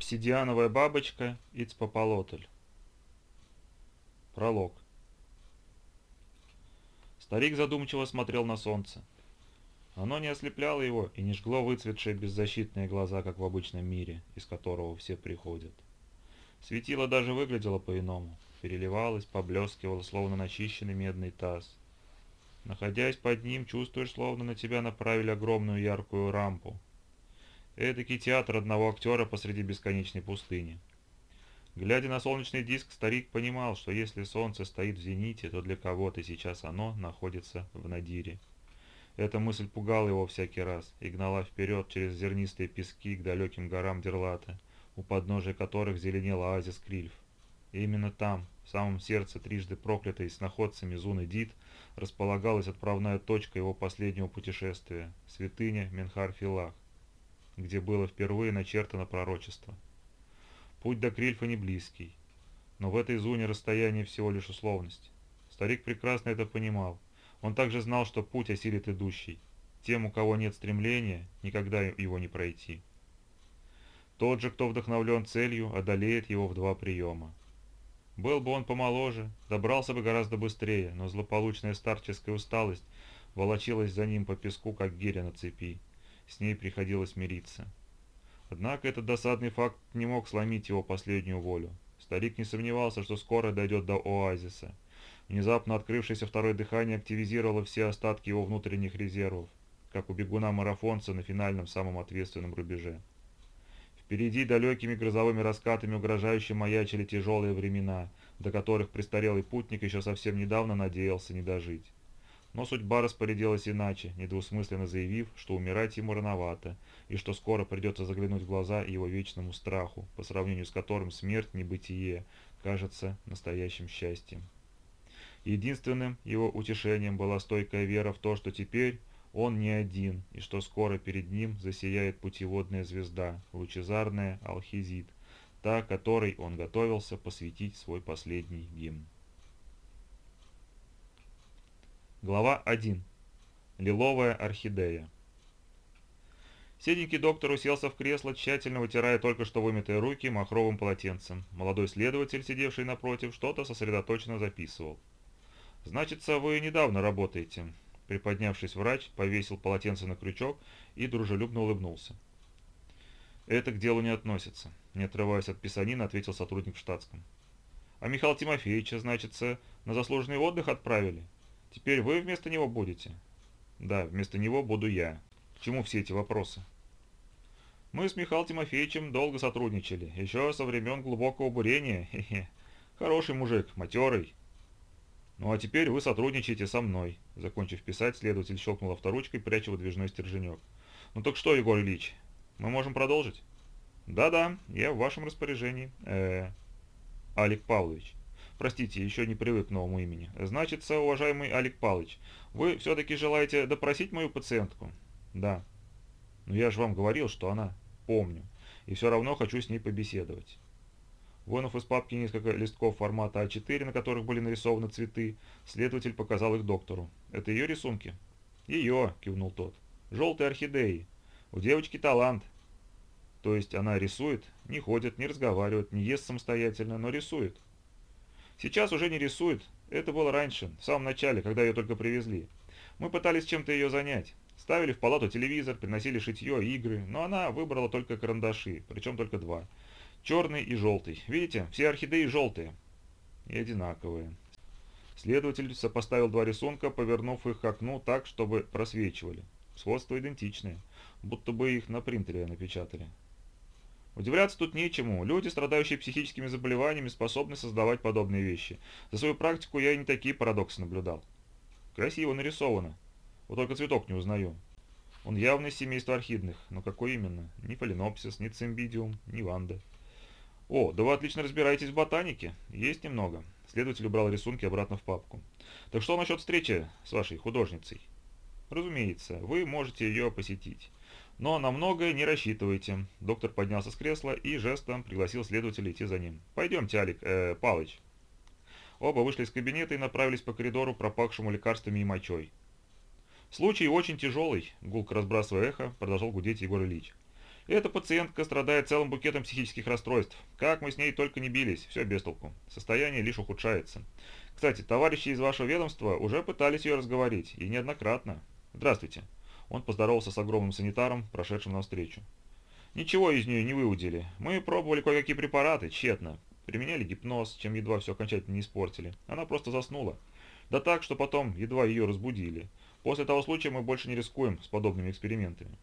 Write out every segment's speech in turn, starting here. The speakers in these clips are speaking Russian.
Обсидиановая бабочка Ицпополотль. Пролог. Старик задумчиво смотрел на солнце. Оно не ослепляло его и не жгло выцветшие беззащитные глаза, как в обычном мире, из которого все приходят. Светило даже выглядело по-иному. Переливалось, поблескивало, словно начищенный медный таз. Находясь под ним, чувствуешь, словно на тебя направили огромную яркую рампу, Эдакий театр одного актера посреди бесконечной пустыни. Глядя на солнечный диск, старик понимал, что если солнце стоит в зените, то для кого-то сейчас оно находится в надире. Эта мысль пугала его всякий раз и гнала вперед через зернистые пески к далеким горам Дерлата, у подножия которых зеленел оазис Крильф. И именно там, в самом сердце трижды проклятой с находцами Зуны Дит, располагалась отправная точка его последнего путешествия – святыня Менхар-Филах где было впервые начертано пророчество. Путь до Крильфа не близкий, но в этой зоне расстояние всего лишь условность. Старик прекрасно это понимал. Он также знал, что путь осилит идущий. Тем, у кого нет стремления, никогда его не пройти. Тот же, кто вдохновлен целью, одолеет его в два приема. Был бы он помоложе, добрался бы гораздо быстрее, но злополучная старческая усталость волочилась за ним по песку, как гиря на цепи с ней приходилось мириться. Однако этот досадный факт не мог сломить его последнюю волю. Старик не сомневался, что скоро дойдет до оазиса. Внезапно открывшееся второе дыхание активизировало все остатки его внутренних резервов, как у бегуна-марафонца на финальном самом ответственном рубеже. Впереди далекими грозовыми раскатами угрожающе маячили тяжелые времена, до которых престарелый путник еще совсем недавно надеялся не дожить. Но судьба распорядилась иначе, недвусмысленно заявив, что умирать ему рановато, и что скоро придется заглянуть в глаза его вечному страху, по сравнению с которым смерть, небытие, кажется настоящим счастьем. Единственным его утешением была стойкая вера в то, что теперь он не один, и что скоро перед ним засияет путеводная звезда, лучезарная Алхизит, та, которой он готовился посвятить свой последний гимн. Глава 1. Лиловая орхидея. Седенький доктор уселся в кресло, тщательно вытирая только что вымытые руки махровым полотенцем. Молодой следователь, сидевший напротив, что-то сосредоточенно записывал. «Значится, вы недавно работаете». Приподнявшись, врач повесил полотенце на крючок и дружелюбно улыбнулся. «Это к делу не относится», – не отрываясь от писанина, ответил сотрудник в штатском. «А Михаила Тимофеевича, значится, на заслуженный отдых отправили?» Теперь вы вместо него будете? Да, вместо него буду я. К чему все эти вопросы? Мы с Михаилом Тимофеевичем долго сотрудничали, еще со времен глубокого бурения. Хе -хе. Хороший мужик, матерый. Ну а теперь вы сотрудничаете со мной. Закончив писать, следователь щелкнул авторучкой, пряча выдвижной стерженек. Ну так что, Егор Ильич, мы можем продолжить? Да-да, я в вашем распоряжении. Э, -э Алик Павлович. Простите, еще не привык к новому имени. Значит, уважаемый Олег Павлович, вы все-таки желаете допросить мою пациентку? Да. Но я же вам говорил, что она... Помню. И все равно хочу с ней побеседовать. Вынув из папки несколько листков формата А4, на которых были нарисованы цветы, следователь показал их доктору. «Это ее рисунки?» «Ее», – кивнул тот. «Желтые орхидеи. У девочки талант». То есть она рисует, не ходит, не разговаривает, не ест самостоятельно, но рисует. Сейчас уже не рисует. Это было раньше, в самом начале, когда ее только привезли. Мы пытались чем-то ее занять. Ставили в палату телевизор, приносили шитье, игры, но она выбрала только карандаши, причем только два. Черный и желтый. Видите, все орхидеи желтые. И одинаковые. Следователь сопоставил два рисунка, повернув их к окну так, чтобы просвечивали. Сходство идентичное, будто бы их на принтере напечатали. Удивляться тут нечему. Люди, страдающие психическими заболеваниями, способны создавать подобные вещи. За свою практику я и не такие парадоксы наблюдал. Красиво нарисовано. Вот только цветок не узнаю. Он явно из семейства орхидных, но какой именно? Ни полинопсис, ни цимбидиум, ни ванда. О, да вы отлично разбираетесь в ботанике. Есть немного. Следователь убрал рисунки обратно в папку. Так что насчет встречи с вашей художницей? Разумеется, вы можете ее посетить. Но на многое не рассчитывайте. Доктор поднялся с кресла и жестом пригласил следователя идти за ним. Пойдемте, Алик, э, Палыч. Оба вышли из кабинета и направились по коридору, пропахшему лекарствами и мочой. «Случай очень тяжелый», — гулко разбрасывая эхо, продолжал гудеть Егор Ильич. Эта пациентка страдает целым букетом психических расстройств. Как мы с ней только не бились, все без толку. Состояние лишь ухудшается. Кстати, товарищи из вашего ведомства уже пытались ее разговорить, и неоднократно. Здравствуйте. Он поздоровался с огромным санитаром, прошедшим навстречу. Ничего из нее не выудили. Мы пробовали кое-какие препараты, тщетно. Применяли гипноз, чем едва все окончательно не испортили. Она просто заснула. Да так, что потом едва ее разбудили. После того случая мы больше не рискуем с подобными экспериментами.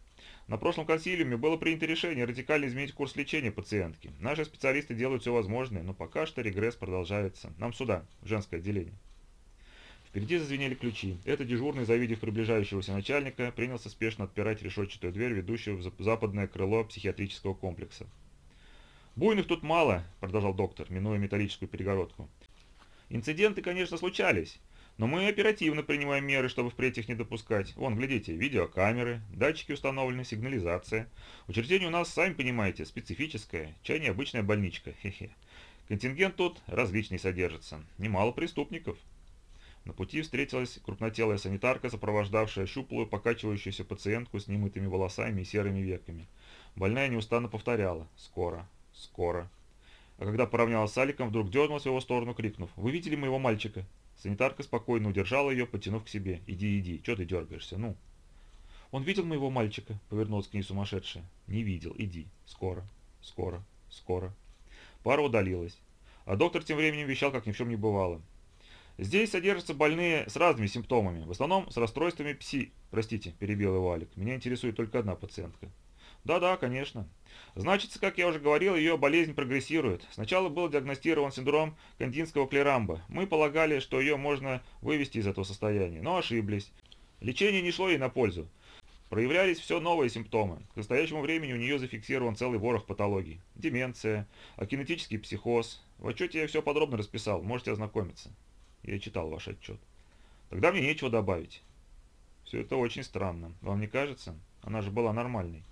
На прошлом консилиуме было принято решение радикально изменить курс лечения пациентки. Наши специалисты делают все возможное, но пока что регресс продолжается. Нам сюда, в женское отделение. Впереди зазвенели ключи. Это дежурный, завидев приближающегося начальника, принялся спешно отпирать решетчатую дверь, ведущую в западное крыло психиатрического комплекса. «Буйных тут мало», – продолжал доктор, минуя металлическую перегородку. «Инциденты, конечно, случались, но мы оперативно принимаем меры, чтобы впредь их не допускать. Вон, глядите, видеокамеры, датчики установлены, сигнализация. Учреждение у нас, сами понимаете, специфическое, чай не обычная больничка, хе-хе. Контингент тут различный содержится, немало преступников». На пути встретилась крупнотелая санитарка, сопровождавшая щуплую, покачивающуюся пациентку с немытыми волосами и серыми веками. Больная неустанно повторяла «Скоро, скоро». А когда поравнялась с Аликом, вдруг дернулась в его сторону, крикнув «Вы видели моего мальчика?» Санитарка спокойно удержала ее, потянув к себе. «Иди, иди, что ты дергаешься, ну?» «Он видел моего мальчика?» — повернулась к ней сумасшедшая. «Не видел, иди. Скоро, скоро, скоро». Пара удалилась. А доктор тем временем вещал, как ни в чем не бывало. Здесь содержатся больные с разными симптомами, в основном с расстройствами пси... Простите, перебил его Алик. Меня интересует только одна пациентка. Да-да, конечно. Значит, как я уже говорил, ее болезнь прогрессирует. Сначала был диагностирован синдром кандинского клерамба. Мы полагали, что ее можно вывести из этого состояния, но ошиблись. Лечение не шло ей на пользу. Проявлялись все новые симптомы. К настоящему времени у нее зафиксирован целый ворох патологий. Деменция, акинетический психоз. В отчете я все подробно расписал, можете ознакомиться. Я читал ваш отчет. Тогда мне нечего добавить. Все это очень странно. Вам не кажется? Она же была нормальной.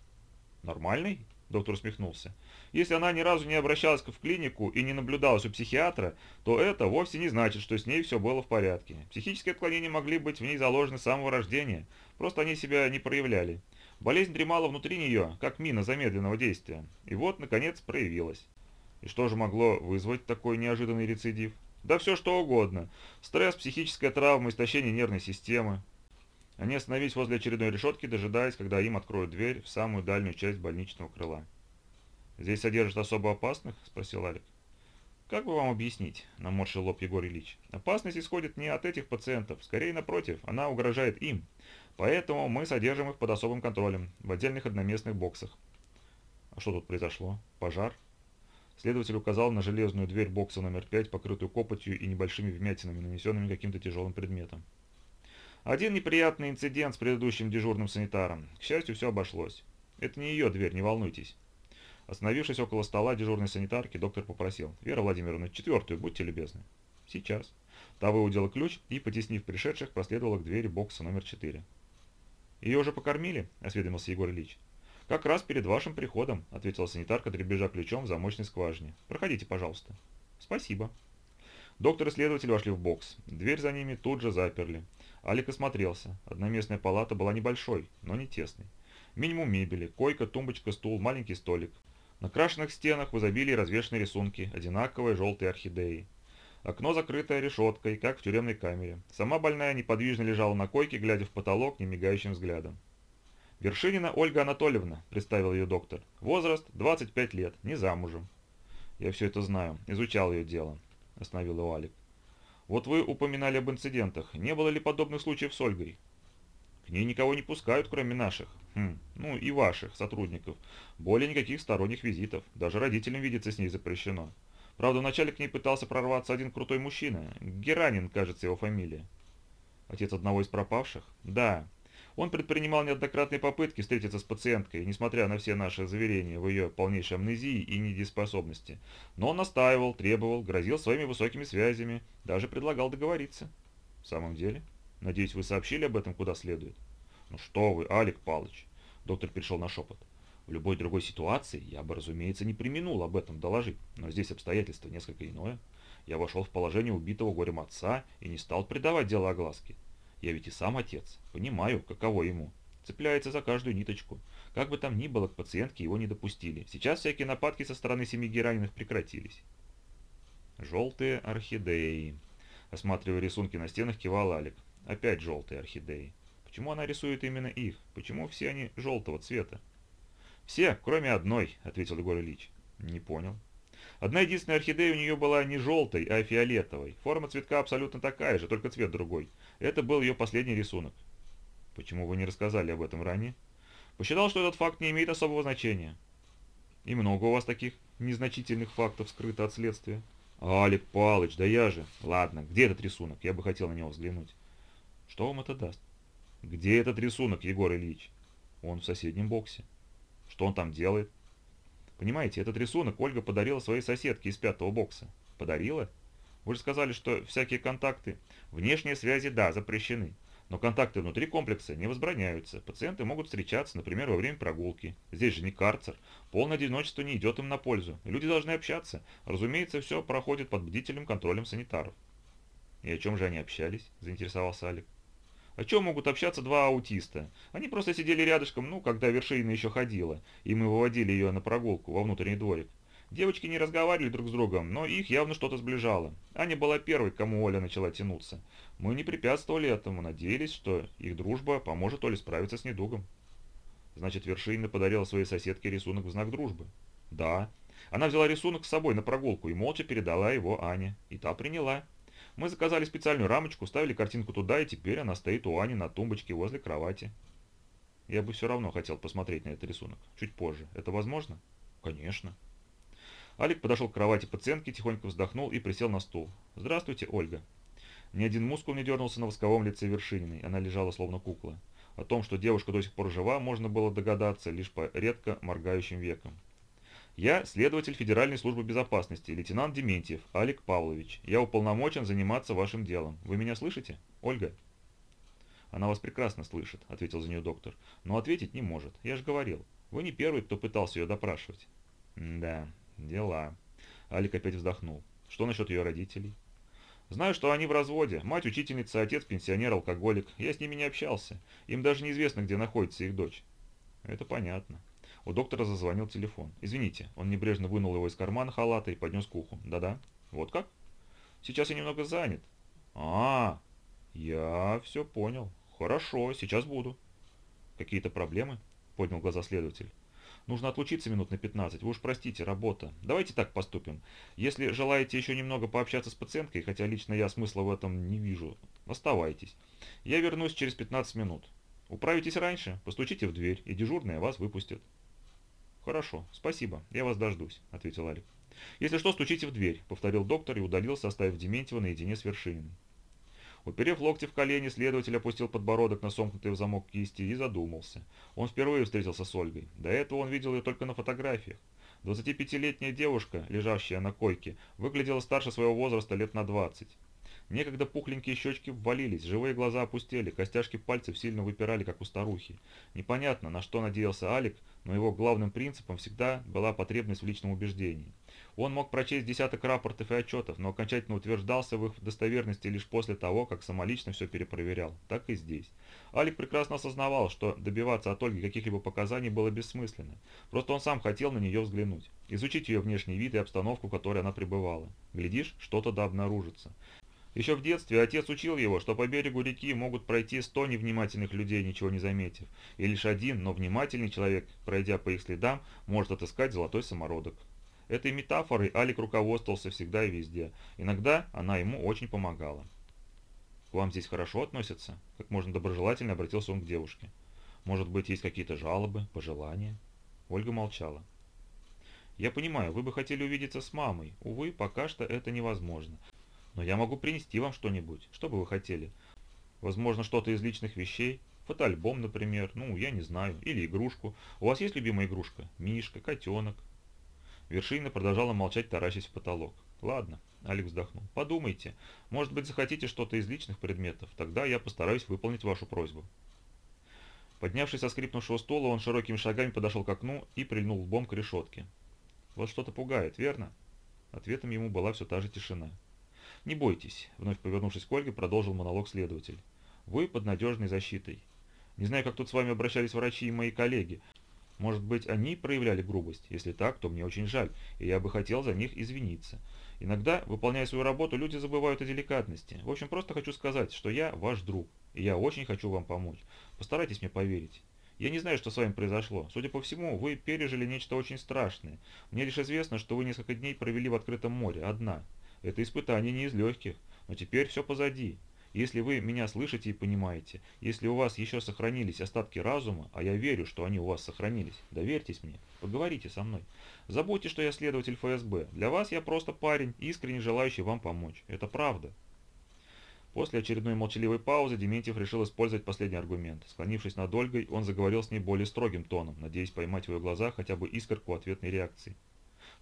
Нормальной? Доктор усмехнулся. Если она ни разу не обращалась в клинику и не наблюдалась у психиатра, то это вовсе не значит, что с ней все было в порядке. Психические отклонения могли быть в ней заложены с самого рождения, просто они себя не проявляли. Болезнь дремала внутри нее, как мина замедленного действия, и вот, наконец, проявилась. И что же могло вызвать такой неожиданный рецидив? Да все что угодно. Стресс, психическая травма, истощение нервной системы. Они остановились возле очередной решетки, дожидаясь, когда им откроют дверь в самую дальнюю часть больничного крыла. «Здесь содержат особо опасных?» – спросил Алик. «Как бы вам объяснить?» – наморщил лоб Егор Ильич. «Опасность исходит не от этих пациентов, скорее напротив, она угрожает им. Поэтому мы содержим их под особым контролем, в отдельных одноместных боксах». «А что тут произошло? Пожар?» Следователь указал на железную дверь бокса номер 5, покрытую копотью и небольшими вмятинами, нанесенными каким-то тяжелым предметом. Один неприятный инцидент с предыдущим дежурным санитаром. К счастью, все обошлось. Это не ее дверь, не волнуйтесь. Остановившись около стола дежурной санитарки, доктор попросил. «Вера Владимировна, четвертую, будьте любезны». «Сейчас». Та выудила ключ и, потеснив пришедших, проследовала к двери бокса номер 4. «Ее уже покормили?» – осведомился Егор Ильич. «Как раз перед вашим приходом», — ответила санитарка, дребезжа ключом в замочной скважине. «Проходите, пожалуйста». «Спасибо». Доктор и следователь вошли в бокс. Дверь за ними тут же заперли. Алик осмотрелся. Одноместная палата была небольшой, но не тесной. Минимум мебели, койка, тумбочка, стул, маленький столик. На крашенных стенах в изобилии развешаны рисунки, одинаковые желтые орхидеи. Окно закрытое решеткой, как в тюремной камере. Сама больная неподвижно лежала на койке, глядя в потолок немигающим взглядом. «Вершинина Ольга Анатольевна», – представил ее доктор. «Возраст 25 лет, не замужем». «Я все это знаю, изучал ее дело», – остановил его Алик. «Вот вы упоминали об инцидентах. Не было ли подобных случаев с Ольгой?» «К ней никого не пускают, кроме наших. Хм, ну и ваших сотрудников. Более никаких сторонних визитов. Даже родителям видеться с ней запрещено. Правда, вначале к ней пытался прорваться один крутой мужчина. Геранин, кажется, его фамилия». «Отец одного из пропавших?» «Да, он предпринимал неоднократные попытки встретиться с пациенткой, несмотря на все наши заверения в ее полнейшей амнезии и недееспособности. Но он настаивал, требовал, грозил своими высокими связями, даже предлагал договориться. В самом деле? Надеюсь, вы сообщили об этом куда следует? Ну что вы, Алик Палыч, доктор перешел на шепот. В любой другой ситуации я бы, разумеется, не применул об этом доложить, но здесь обстоятельства несколько иное. Я вошел в положение убитого горем отца и не стал придавать дело огласке. Я ведь и сам отец, понимаю, каково ему. Цепляется за каждую ниточку. Как бы там ни было, к пациентке его не допустили. Сейчас всякие нападки со стороны семьи раненых прекратились. Желтые орхидеи. Осматривая рисунки на стенах, кивал Алик. Опять желтые орхидеи. Почему она рисует именно их? Почему все они желтого цвета? «Все, кроме одной», — ответил Егор Ильич. «Не понял». Одна единственная орхидея у нее была не желтой, а фиолетовой. Форма цветка абсолютно такая же, только цвет другой. Это был ее последний рисунок. Почему вы не рассказали об этом ранее? Посчитал, что этот факт не имеет особого значения. И много у вас таких незначительных фактов скрыто от следствия. Алик Палыч, да я же. Ладно, где этот рисунок? Я бы хотел на него взглянуть. Что вам это даст? Где этот рисунок, Егор Ильич? Он в соседнем боксе. Что он там делает? Понимаете, этот рисунок Ольга подарила своей соседке из пятого бокса. Подарила? Вы же сказали, что всякие контакты, внешние связи, да, запрещены. Но контакты внутри комплекса не возбраняются. Пациенты могут встречаться, например, во время прогулки. Здесь же не карцер. Полное одиночество не идет им на пользу. Люди должны общаться. Разумеется, все проходит под бдительным контролем санитаров. «И о чем же они общались?» – заинтересовался Алик. О чем могут общаться два аутиста? Они просто сидели рядышком, ну, когда вершина еще ходила, и мы выводили ее на прогулку во внутренний дворик. Девочки не разговаривали друг с другом, но их явно что-то сближало. Аня была первой, к кому Оля начала тянуться. Мы не препятствовали этому, надеялись, что их дружба поможет Оле справиться с недугом. Значит, Вершина подарила своей соседке рисунок в знак дружбы? Да. Она взяла рисунок с собой на прогулку и молча передала его Ане. И та приняла. Мы заказали специальную рамочку, ставили картинку туда, и теперь она стоит у Ани на тумбочке возле кровати. Я бы все равно хотел посмотреть на этот рисунок. Чуть позже. Это возможно? Конечно. Алик подошел к кровати пациентки, тихонько вздохнул и присел на стул. «Здравствуйте, Ольга». Ни один мускул не дернулся на восковом лице Вершининой, она лежала словно кукла. О том, что девушка до сих пор жива, можно было догадаться лишь по редко моргающим векам. Я следователь Федеральной службы безопасности, лейтенант Дементьев, Алик Павлович. Я уполномочен заниматься вашим делом. Вы меня слышите, Ольга? Она вас прекрасно слышит, ответил за нее доктор. Но ответить не может. Я же говорил. Вы не первый, кто пытался ее допрашивать. да, дела. Алик опять вздохнул. Что насчет ее родителей? Знаю, что они в разводе. Мать учительница, отец пенсионер-алкоголик. Я с ними не общался. Им даже неизвестно, где находится их дочь. Это понятно. У доктора зазвонил телефон. «Извините». Он небрежно вынул его из кармана халата и поднес к уху. «Да-да». «Вот как?» «Сейчас я немного занят». «А, я все понял. Хорошо, сейчас буду». «Какие-то проблемы?» – поднял глаза следователь. «Нужно отлучиться минут на 15. Вы уж простите, работа. Давайте так поступим. Если желаете еще немного пообщаться с пациенткой, хотя лично я смысла в этом не вижу, оставайтесь. Я вернусь через 15 минут. Управитесь раньше, постучите в дверь, и дежурная вас выпустит». «Хорошо, спасибо, я вас дождусь», — ответил Алик. «Если что, стучите в дверь», — повторил доктор и удалился, оставив Дементьева наедине с Вершининой. Уперев локти в колени, следователь опустил подбородок на сомкнутый в замок кисти и задумался. Он впервые встретился с Ольгой. До этого он видел ее только на фотографиях. 25-летняя девушка, лежащая на койке, выглядела старше своего возраста лет на 20. Некогда пухленькие щечки ввалились, живые глаза опустели, костяшки пальцев сильно выпирали, как у старухи. Непонятно, на что надеялся Алик, но его главным принципом всегда была потребность в личном убеждении. Он мог прочесть десяток рапортов и отчетов, но окончательно утверждался в их достоверности лишь после того, как самолично все перепроверял. Так и здесь. Алик прекрасно осознавал, что добиваться от Ольги каких-либо показаний было бессмысленно. Просто он сам хотел на нее взглянуть, изучить ее внешний вид и обстановку, в которой она пребывала. Глядишь, что-то да обнаружится. Еще в детстве отец учил его, что по берегу реки могут пройти сто невнимательных людей, ничего не заметив, и лишь один, но внимательный человек, пройдя по их следам, может отыскать золотой самородок. Этой метафорой Алик руководствовался всегда и везде. Иногда она ему очень помогала. «К вам здесь хорошо относятся?» Как можно доброжелательно обратился он к девушке. «Может быть, есть какие-то жалобы, пожелания?» Ольга молчала. «Я понимаю, вы бы хотели увидеться с мамой. Увы, пока что это невозможно. Но я могу принести вам что-нибудь. Что бы вы хотели? Возможно, что-то из личных вещей? Фотоальбом, например. Ну, я не знаю. Или игрушку. У вас есть любимая игрушка? Мишка, котенок? Вершина продолжала молчать, таращась в потолок. «Ладно», — Алекс вздохнул. «Подумайте. Может быть, захотите что-то из личных предметов? Тогда я постараюсь выполнить вашу просьбу». Поднявшись со скрипнувшего стула, он широкими шагами подошел к окну и прильнул лбом к решетке. «Вас что-то пугает, верно?» Ответом ему была все та же тишина. «Не бойтесь», — вновь повернувшись к Ольге, продолжил монолог следователь. «Вы под надежной защитой. Не знаю, как тут с вами обращались врачи и мои коллеги. Может быть, они проявляли грубость? Если так, то мне очень жаль, и я бы хотел за них извиниться. Иногда, выполняя свою работу, люди забывают о деликатности. В общем, просто хочу сказать, что я ваш друг, и я очень хочу вам помочь. Постарайтесь мне поверить. Я не знаю, что с вами произошло. Судя по всему, вы пережили нечто очень страшное. Мне лишь известно, что вы несколько дней провели в открытом море, одна. Это испытание не из легких, но теперь все позади. Если вы меня слышите и понимаете, если у вас еще сохранились остатки разума, а я верю, что они у вас сохранились, доверьтесь мне, поговорите со мной. Забудьте, что я следователь ФСБ. Для вас я просто парень, искренне желающий вам помочь. Это правда. После очередной молчаливой паузы Дементьев решил использовать последний аргумент. Склонившись над Ольгой, он заговорил с ней более строгим тоном, надеясь поймать в ее глазах хотя бы искорку ответной реакции.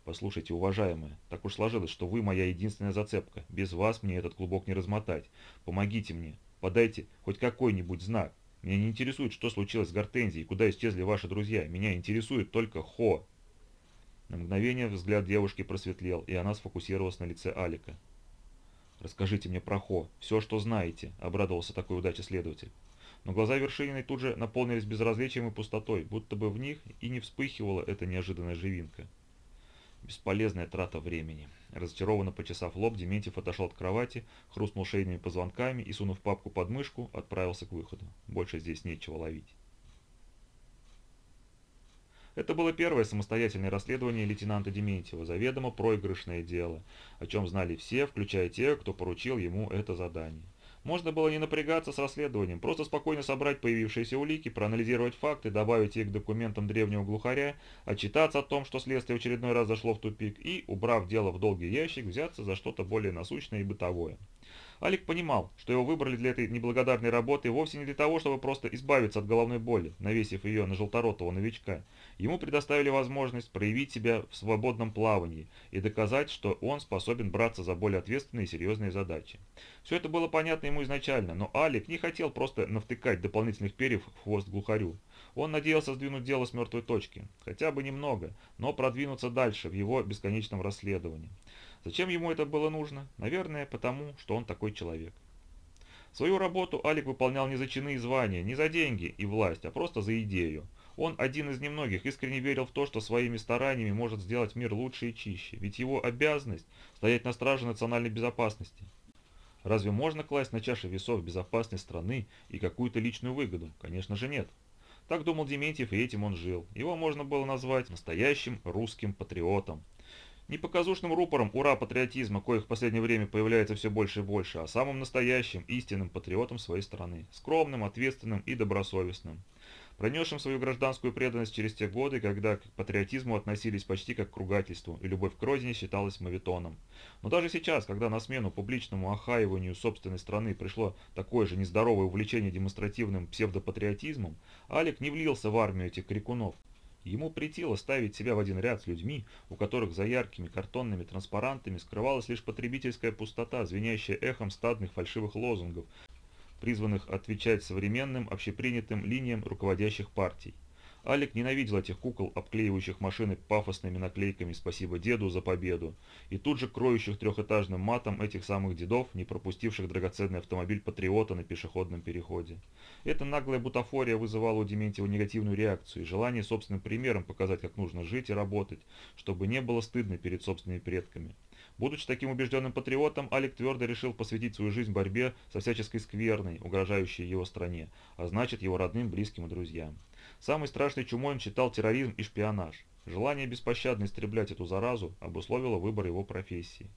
«Послушайте, уважаемая, так уж сложилось, что вы моя единственная зацепка. Без вас мне этот клубок не размотать. Помогите мне. Подайте хоть какой-нибудь знак. Меня не интересует, что случилось с Гортензией, куда исчезли ваши друзья. Меня интересует только Хо». На мгновение взгляд девушки просветлел, и она сфокусировалась на лице Алика. «Расскажите мне про Хо, все, что знаете», — обрадовался такой удаче следователь. Но глаза Вершининой тут же наполнились безразличием и пустотой, будто бы в них и не вспыхивала эта неожиданная живинка. Бесполезная трата времени. Разочарованно почесав лоб, Дементьев отошел от кровати, хрустнул шейными позвонками и, сунув папку под мышку, отправился к выходу. Больше здесь нечего ловить. Это было первое самостоятельное расследование лейтенанта Дементьева, заведомо проигрышное дело, о чем знали все, включая тех, кто поручил ему это задание. Можно было не напрягаться с расследованием, просто спокойно собрать появившиеся улики, проанализировать факты, добавить их к документам древнего глухаря, отчитаться о том, что следствие в очередной раз зашло в тупик и, убрав дело в долгий ящик, взяться за что-то более насущное и бытовое. Алик понимал, что его выбрали для этой неблагодарной работы вовсе не для того, чтобы просто избавиться от головной боли, навесив ее на желторотого новичка. Ему предоставили возможность проявить себя в свободном плавании и доказать, что он способен браться за более ответственные и серьезные задачи. Все это было понятно ему изначально, но Алик не хотел просто навтыкать дополнительных перьев в хвост глухарю. Он надеялся сдвинуть дело с мертвой точки, хотя бы немного, но продвинуться дальше в его бесконечном расследовании. Зачем ему это было нужно? Наверное, потому, что он такой человек. Свою работу Алик выполнял не за чины и звания, не за деньги и власть, а просто за идею. Он один из немногих искренне верил в то, что своими стараниями может сделать мир лучше и чище, ведь его обязанность – стоять на страже национальной безопасности. Разве можно класть на чаше весов безопасность страны и какую-то личную выгоду? Конечно же нет. Так думал Дементьев, и этим он жил. Его можно было назвать настоящим русским патриотом. Не показушным рупором ура патриотизма, коих в последнее время появляется все больше и больше, а самым настоящим, истинным патриотом своей страны, скромным, ответственным и добросовестным пронесшим свою гражданскую преданность через те годы, когда к патриотизму относились почти как к ругательству, и любовь к родине считалась мавитоном. Но даже сейчас, когда на смену публичному охаиванию собственной страны пришло такое же нездоровое увлечение демонстративным псевдопатриотизмом, Алик не влился в армию этих крикунов, Ему претило ставить себя в один ряд с людьми, у которых за яркими картонными транспарантами скрывалась лишь потребительская пустота, звенящая эхом стадных фальшивых лозунгов, призванных отвечать современным общепринятым линиям руководящих партий. Алик ненавидел этих кукол, обклеивающих машины пафосными наклейками «Спасибо деду за победу», и тут же кроющих трехэтажным матом этих самых дедов, не пропустивших драгоценный автомобиль Патриота на пешеходном переходе. Эта наглая бутафория вызывала у Дементьева негативную реакцию и желание собственным примером показать, как нужно жить и работать, чтобы не было стыдно перед собственными предками. Будучи таким убежденным патриотом, Алик твердо решил посвятить свою жизнь борьбе со всяческой скверной, угрожающей его стране, а значит его родным, близким и друзьям. Самой страшной чумой он считал терроризм и шпионаж. Желание беспощадно истреблять эту заразу обусловило выбор его профессии.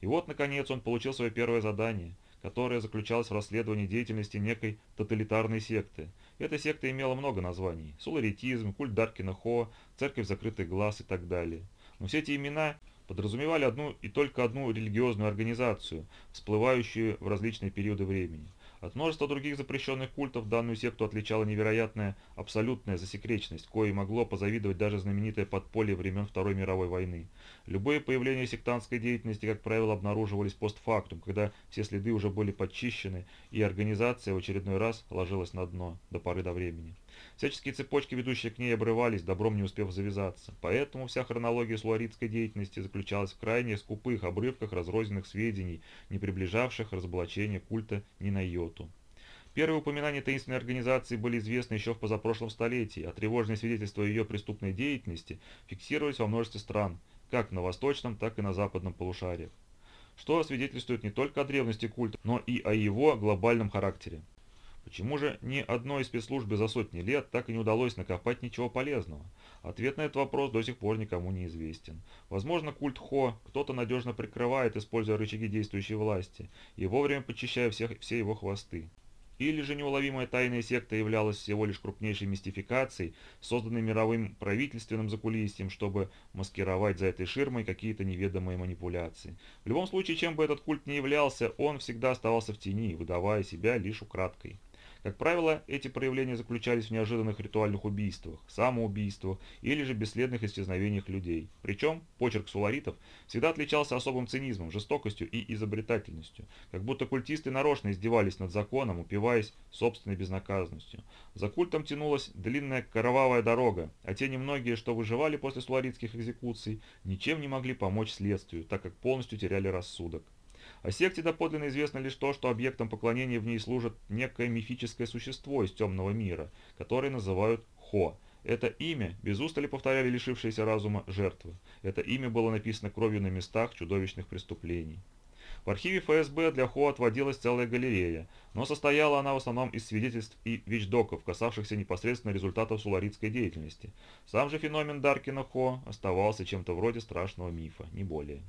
И вот, наконец, он получил свое первое задание, которое заключалось в расследовании деятельности некой тоталитарной секты. Эта секта имела много названий – суларитизм, культ Даркина Хо, церковь закрытых глаз и так далее. Но все эти имена подразумевали одну и только одну религиозную организацию, всплывающую в различные периоды времени. От множества других запрещенных культов данную секту отличала невероятная абсолютная засекреченность, кое могло позавидовать даже знаменитое подполье времен Второй мировой войны. Любые появления сектантской деятельности, как правило, обнаруживались постфактум, когда все следы уже были подчищены, и организация в очередной раз ложилась на дно до поры до времени. Всяческие цепочки, ведущие к ней, обрывались, добром не успев завязаться. Поэтому вся хронология слуаритской деятельности заключалась в крайне скупых обрывках разрозненных сведений, не приближавших разоблачения культа ни на йоту. Первые упоминания таинственной организации были известны еще в позапрошлом столетии, а тревожные свидетельства ее преступной деятельности фиксировались во множестве стран, как на восточном, так и на западном полушариях. Что свидетельствует не только о древности культа, но и о его глобальном характере. Почему же ни одной спецслужбе за сотни лет так и не удалось накопать ничего полезного? Ответ на этот вопрос до сих пор никому не известен. Возможно, культ Хо кто-то надежно прикрывает, используя рычаги действующей власти, и вовремя подчищая всех, все его хвосты. Или же неуловимая тайная секта являлась всего лишь крупнейшей мистификацией, созданной мировым правительственным закулисьем, чтобы маскировать за этой ширмой какие-то неведомые манипуляции. В любом случае, чем бы этот культ ни являлся, он всегда оставался в тени, выдавая себя лишь украдкой. Как правило, эти проявления заключались в неожиданных ритуальных убийствах, самоубийствах или же бесследных исчезновениях людей. Причем почерк суларитов всегда отличался особым цинизмом, жестокостью и изобретательностью, как будто культисты нарочно издевались над законом, упиваясь собственной безнаказанностью. За культом тянулась длинная кровавая дорога, а те немногие, что выживали после суларитских экзекуций, ничем не могли помочь следствию, так как полностью теряли рассудок. О секте доподлинно известно лишь то, что объектом поклонения в ней служит некое мифическое существо из темного мира, которое называют Хо. Это имя без устали повторяли лишившиеся разума жертвы. Это имя было написано кровью на местах чудовищных преступлений. В архиве ФСБ для Хо отводилась целая галерея, но состояла она в основном из свидетельств и вещдоков, касавшихся непосредственно результатов суларитской деятельности. Сам же феномен Даркина Хо оставался чем-то вроде страшного мифа, не более.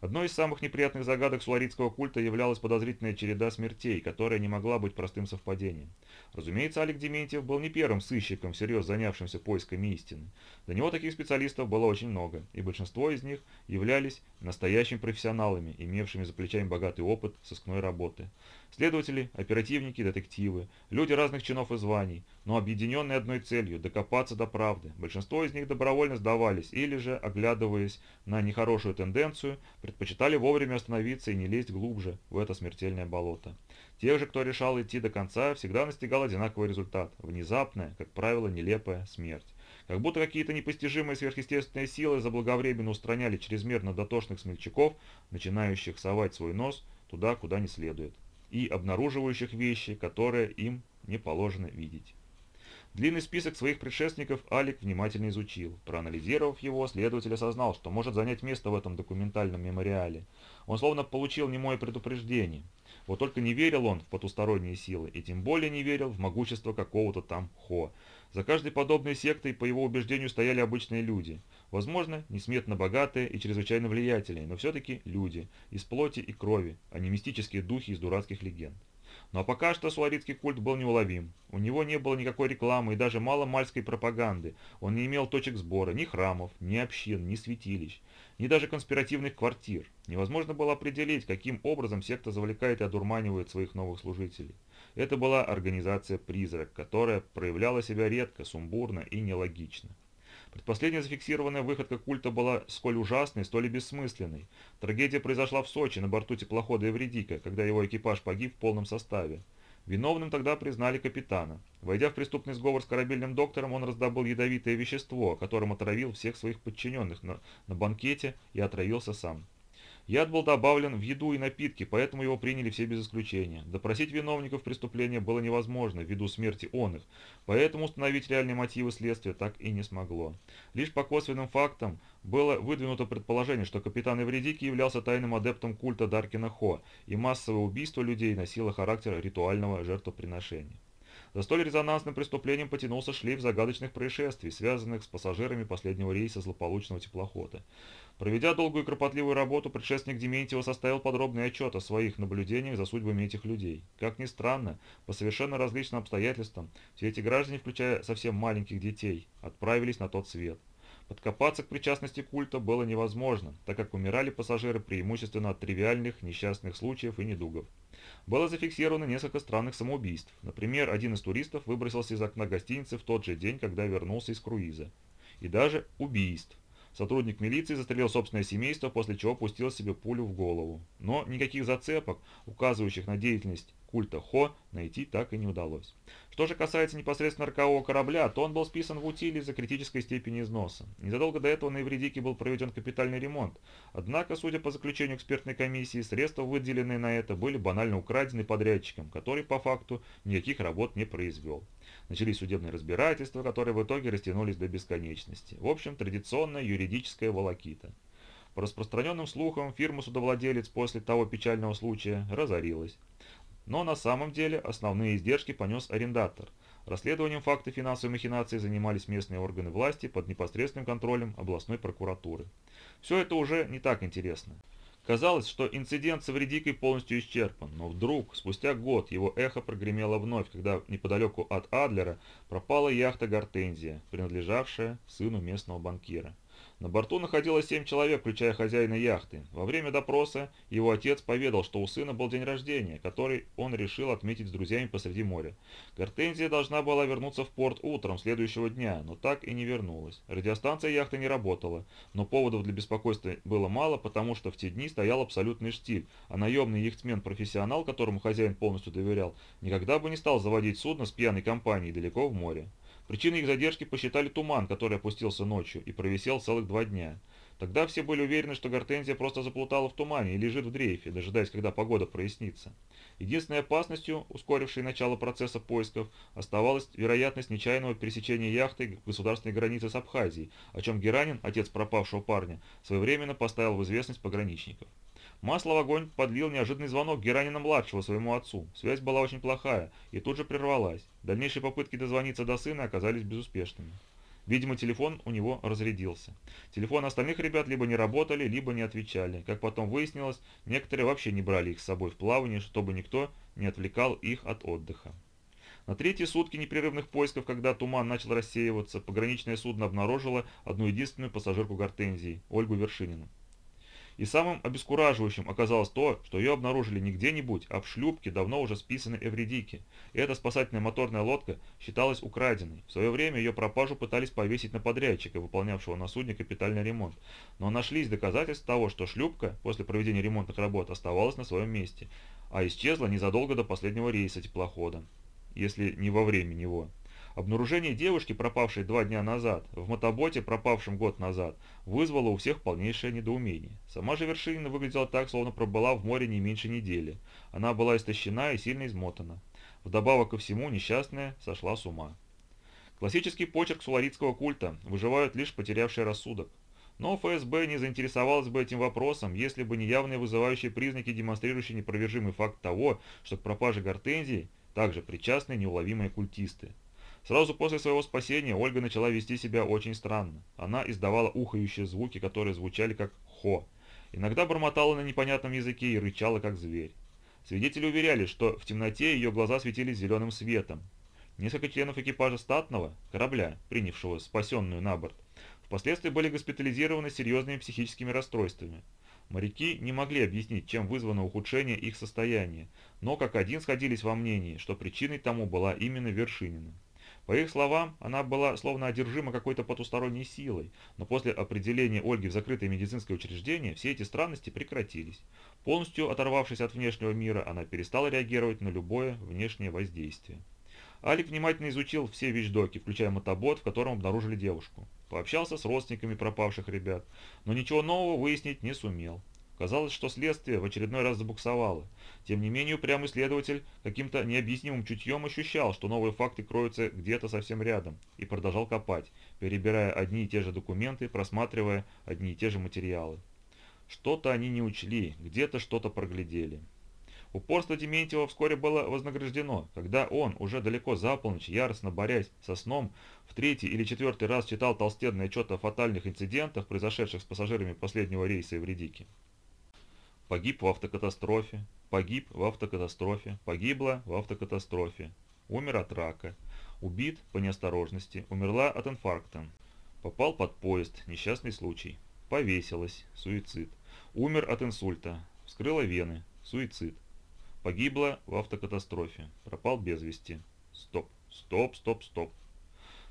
Одной из самых неприятных загадок суаритского культа являлась подозрительная череда смертей, которая не могла быть простым совпадением. Разумеется, Алик Дементьев был не первым сыщиком, всерьез занявшимся поисками истины. До него таких специалистов было очень много, и большинство из них являлись настоящими профессионалами, имевшими за плечами богатый опыт сыскной работы. Следователи, оперативники, детективы, люди разных чинов и званий, но объединенные одной целью – докопаться до правды. Большинство из них добровольно сдавались или же, оглядываясь на нехорошую тенденцию, предпочитали вовремя остановиться и не лезть глубже в это смертельное болото. Тех же, кто решал идти до конца, всегда настигал одинаковый результат – внезапная, как правило, нелепая смерть. Как будто какие-то непостижимые сверхъестественные силы заблаговременно устраняли чрезмерно дотошных смельчаков, начинающих совать свой нос туда, куда не следует и обнаруживающих вещи, которые им не положено видеть. Длинный список своих предшественников Алик внимательно изучил. Проанализировав его, следователь осознал, что может занять место в этом документальном мемориале. Он словно получил немое предупреждение. Вот только не верил он в потусторонние силы, и тем более не верил в могущество какого-то там Хо. За каждой подобной сектой, по его убеждению, стояли обычные люди. Возможно, несметно богатые и чрезвычайно влиятельные, но все-таки люди, из плоти и крови, а не мистические духи из дурацких легенд. Но пока что суаритский культ был неуловим. У него не было никакой рекламы и даже мало мальской пропаганды. Он не имел точек сбора, ни храмов, ни общин, ни святилищ, ни даже конспиративных квартир. Невозможно было определить, каким образом секта завлекает и одурманивает своих новых служителей. Это была организация «Призрак», которая проявляла себя редко, сумбурно и нелогично. Предпоследняя зафиксированная выходка культа была сколь ужасной, столь и бессмысленной. Трагедия произошла в Сочи на борту теплохода «Эвредика», когда его экипаж погиб в полном составе. Виновным тогда признали капитана. Войдя в преступный сговор с корабельным доктором, он раздобыл ядовитое вещество, которым отравил всех своих подчиненных на, на банкете и отравился сам. Яд был добавлен в еду и напитки, поэтому его приняли все без исключения. Допросить виновников преступления было невозможно ввиду смерти он их, поэтому установить реальные мотивы следствия так и не смогло. Лишь по косвенным фактам было выдвинуто предположение, что капитан Эвредики являлся тайным адептом культа Даркина Хо, и массовое убийство людей носило характер ритуального жертвоприношения. За столь резонансным преступлением потянулся шлейф загадочных происшествий, связанных с пассажирами последнего рейса злополучного теплохода. Проведя долгую и кропотливую работу, предшественник Дементьева составил подробный отчет о своих наблюдениях за судьбами этих людей. Как ни странно, по совершенно различным обстоятельствам, все эти граждане, включая совсем маленьких детей, отправились на тот свет. Подкопаться к причастности культа было невозможно, так как умирали пассажиры преимущественно от тривиальных несчастных случаев и недугов. Было зафиксировано несколько странных самоубийств. Например, один из туристов выбросился из окна гостиницы в тот же день, когда вернулся из круиза. И даже убийств. Сотрудник милиции застрелил собственное семейство, после чего пустил себе пулю в голову. Но никаких зацепок, указывающих на деятельность культа Хо, найти так и не удалось. Что же касается непосредственно рокового корабля, то он был списан в утиле из-за критической степени износа. Незадолго до этого на Евредике был проведен капитальный ремонт. Однако, судя по заключению экспертной комиссии, средства, выделенные на это, были банально украдены подрядчиком, который по факту никаких работ не произвел. Начались судебные разбирательства, которые в итоге растянулись до бесконечности. В общем, традиционная юридическая волокита. По распространенным слухам, фирма-судовладелец после того печального случая разорилась. Но на самом деле основные издержки понес арендатор. Расследованием факта финансовой махинации занимались местные органы власти под непосредственным контролем областной прокуратуры. Все это уже не так интересно. Казалось, что инцидент с Эвредикой полностью исчерпан, но вдруг, спустя год, его эхо прогремело вновь, когда неподалеку от Адлера пропала яхта «Гортензия», принадлежавшая сыну местного банкира. На борту находилось семь человек, включая хозяина яхты. Во время допроса его отец поведал, что у сына был день рождения, который он решил отметить с друзьями посреди моря. Гортензия должна была вернуться в порт утром следующего дня, но так и не вернулась. Радиостанция яхты не работала, но поводов для беспокойства было мало, потому что в те дни стоял абсолютный штиль, а наемный яхтсмен-профессионал, которому хозяин полностью доверял, никогда бы не стал заводить судно с пьяной компанией далеко в море. Причиной их задержки посчитали туман, который опустился ночью и провисел целых два дня. Тогда все были уверены, что Гортензия просто заплутала в тумане и лежит в дрейфе, дожидаясь, когда погода прояснится. Единственной опасностью, ускорившей начало процесса поисков, оставалась вероятность нечаянного пересечения яхты государственной границы с Абхазией, о чем Геранин, отец пропавшего парня, своевременно поставил в известность пограничников. Масло в огонь подлил неожиданный звонок Геранина-младшего своему отцу. Связь была очень плохая и тут же прервалась. Дальнейшие попытки дозвониться до сына оказались безуспешными. Видимо, телефон у него разрядился. Телефоны остальных ребят либо не работали, либо не отвечали. Как потом выяснилось, некоторые вообще не брали их с собой в плавание, чтобы никто не отвлекал их от отдыха. На третьи сутки непрерывных поисков, когда туман начал рассеиваться, пограничное судно обнаружило одну единственную пассажирку Гортензии, Ольгу Вершинину. И самым обескураживающим оказалось то, что ее обнаружили не где-нибудь, а в шлюпке, давно уже списанной Эвредики. И эта спасательная моторная лодка считалась украденной. В свое время ее пропажу пытались повесить на подрядчика, выполнявшего на судне капитальный ремонт. Но нашлись доказательства того, что шлюпка после проведения ремонтных работ оставалась на своем месте, а исчезла незадолго до последнего рейса теплохода, если не во время него. Обнаружение девушки, пропавшей два дня назад, в мотоботе, пропавшем год назад, вызвало у всех полнейшее недоумение. Сама же Вершинина выглядела так, словно пробыла в море не меньше недели. Она была истощена и сильно измотана. Вдобавок ко всему, несчастная сошла с ума. Классический почерк суларитского культа выживают лишь потерявшие рассудок. Но ФСБ не заинтересовалась бы этим вопросом, если бы не явные вызывающие признаки, демонстрирующие непровержимый факт того, что к пропаже гортензии также причастны неуловимые культисты. Сразу после своего спасения Ольга начала вести себя очень странно. Она издавала ухающие звуки, которые звучали как «хо». Иногда бормотала на непонятном языке и рычала как зверь. Свидетели уверяли, что в темноте ее глаза светились зеленым светом. Несколько членов экипажа статного корабля, принявшего спасенную на борт, впоследствии были госпитализированы серьезными психическими расстройствами. Моряки не могли объяснить, чем вызвано ухудшение их состояния, но как один сходились во мнении, что причиной тому была именно Вершинина. По их словам, она была словно одержима какой-то потусторонней силой, но после определения Ольги в закрытое медицинское учреждение все эти странности прекратились. Полностью оторвавшись от внешнего мира, она перестала реагировать на любое внешнее воздействие. Алик внимательно изучил все вещдоки, включая мотобот, в котором обнаружили девушку. Пообщался с родственниками пропавших ребят, но ничего нового выяснить не сумел. Казалось, что следствие в очередной раз забуксовало. Тем не менее, упрямый следователь каким-то необъяснимым чутьем ощущал, что новые факты кроются где-то совсем рядом, и продолжал копать, перебирая одни и те же документы, просматривая одни и те же материалы. Что-то они не учли, где-то что-то проглядели. Упорство Дементьева вскоре было вознаграждено, когда он, уже далеко за полночь, яростно борясь со сном, в третий или четвертый раз читал толстенный отчет о фатальных инцидентах, произошедших с пассажирами последнего рейса Эвредики. Погиб в автокатастрофе. Погиб в автокатастрофе. Погибла в автокатастрофе. Умер от рака. Убит по неосторожности. Умерла от инфаркта. Попал под поезд. Несчастный случай. Повесилась. Суицид. Умер от инсульта. Вскрыла вены. Суицид. Погибла в автокатастрофе. Пропал без вести. Стоп. Стоп, стоп, стоп.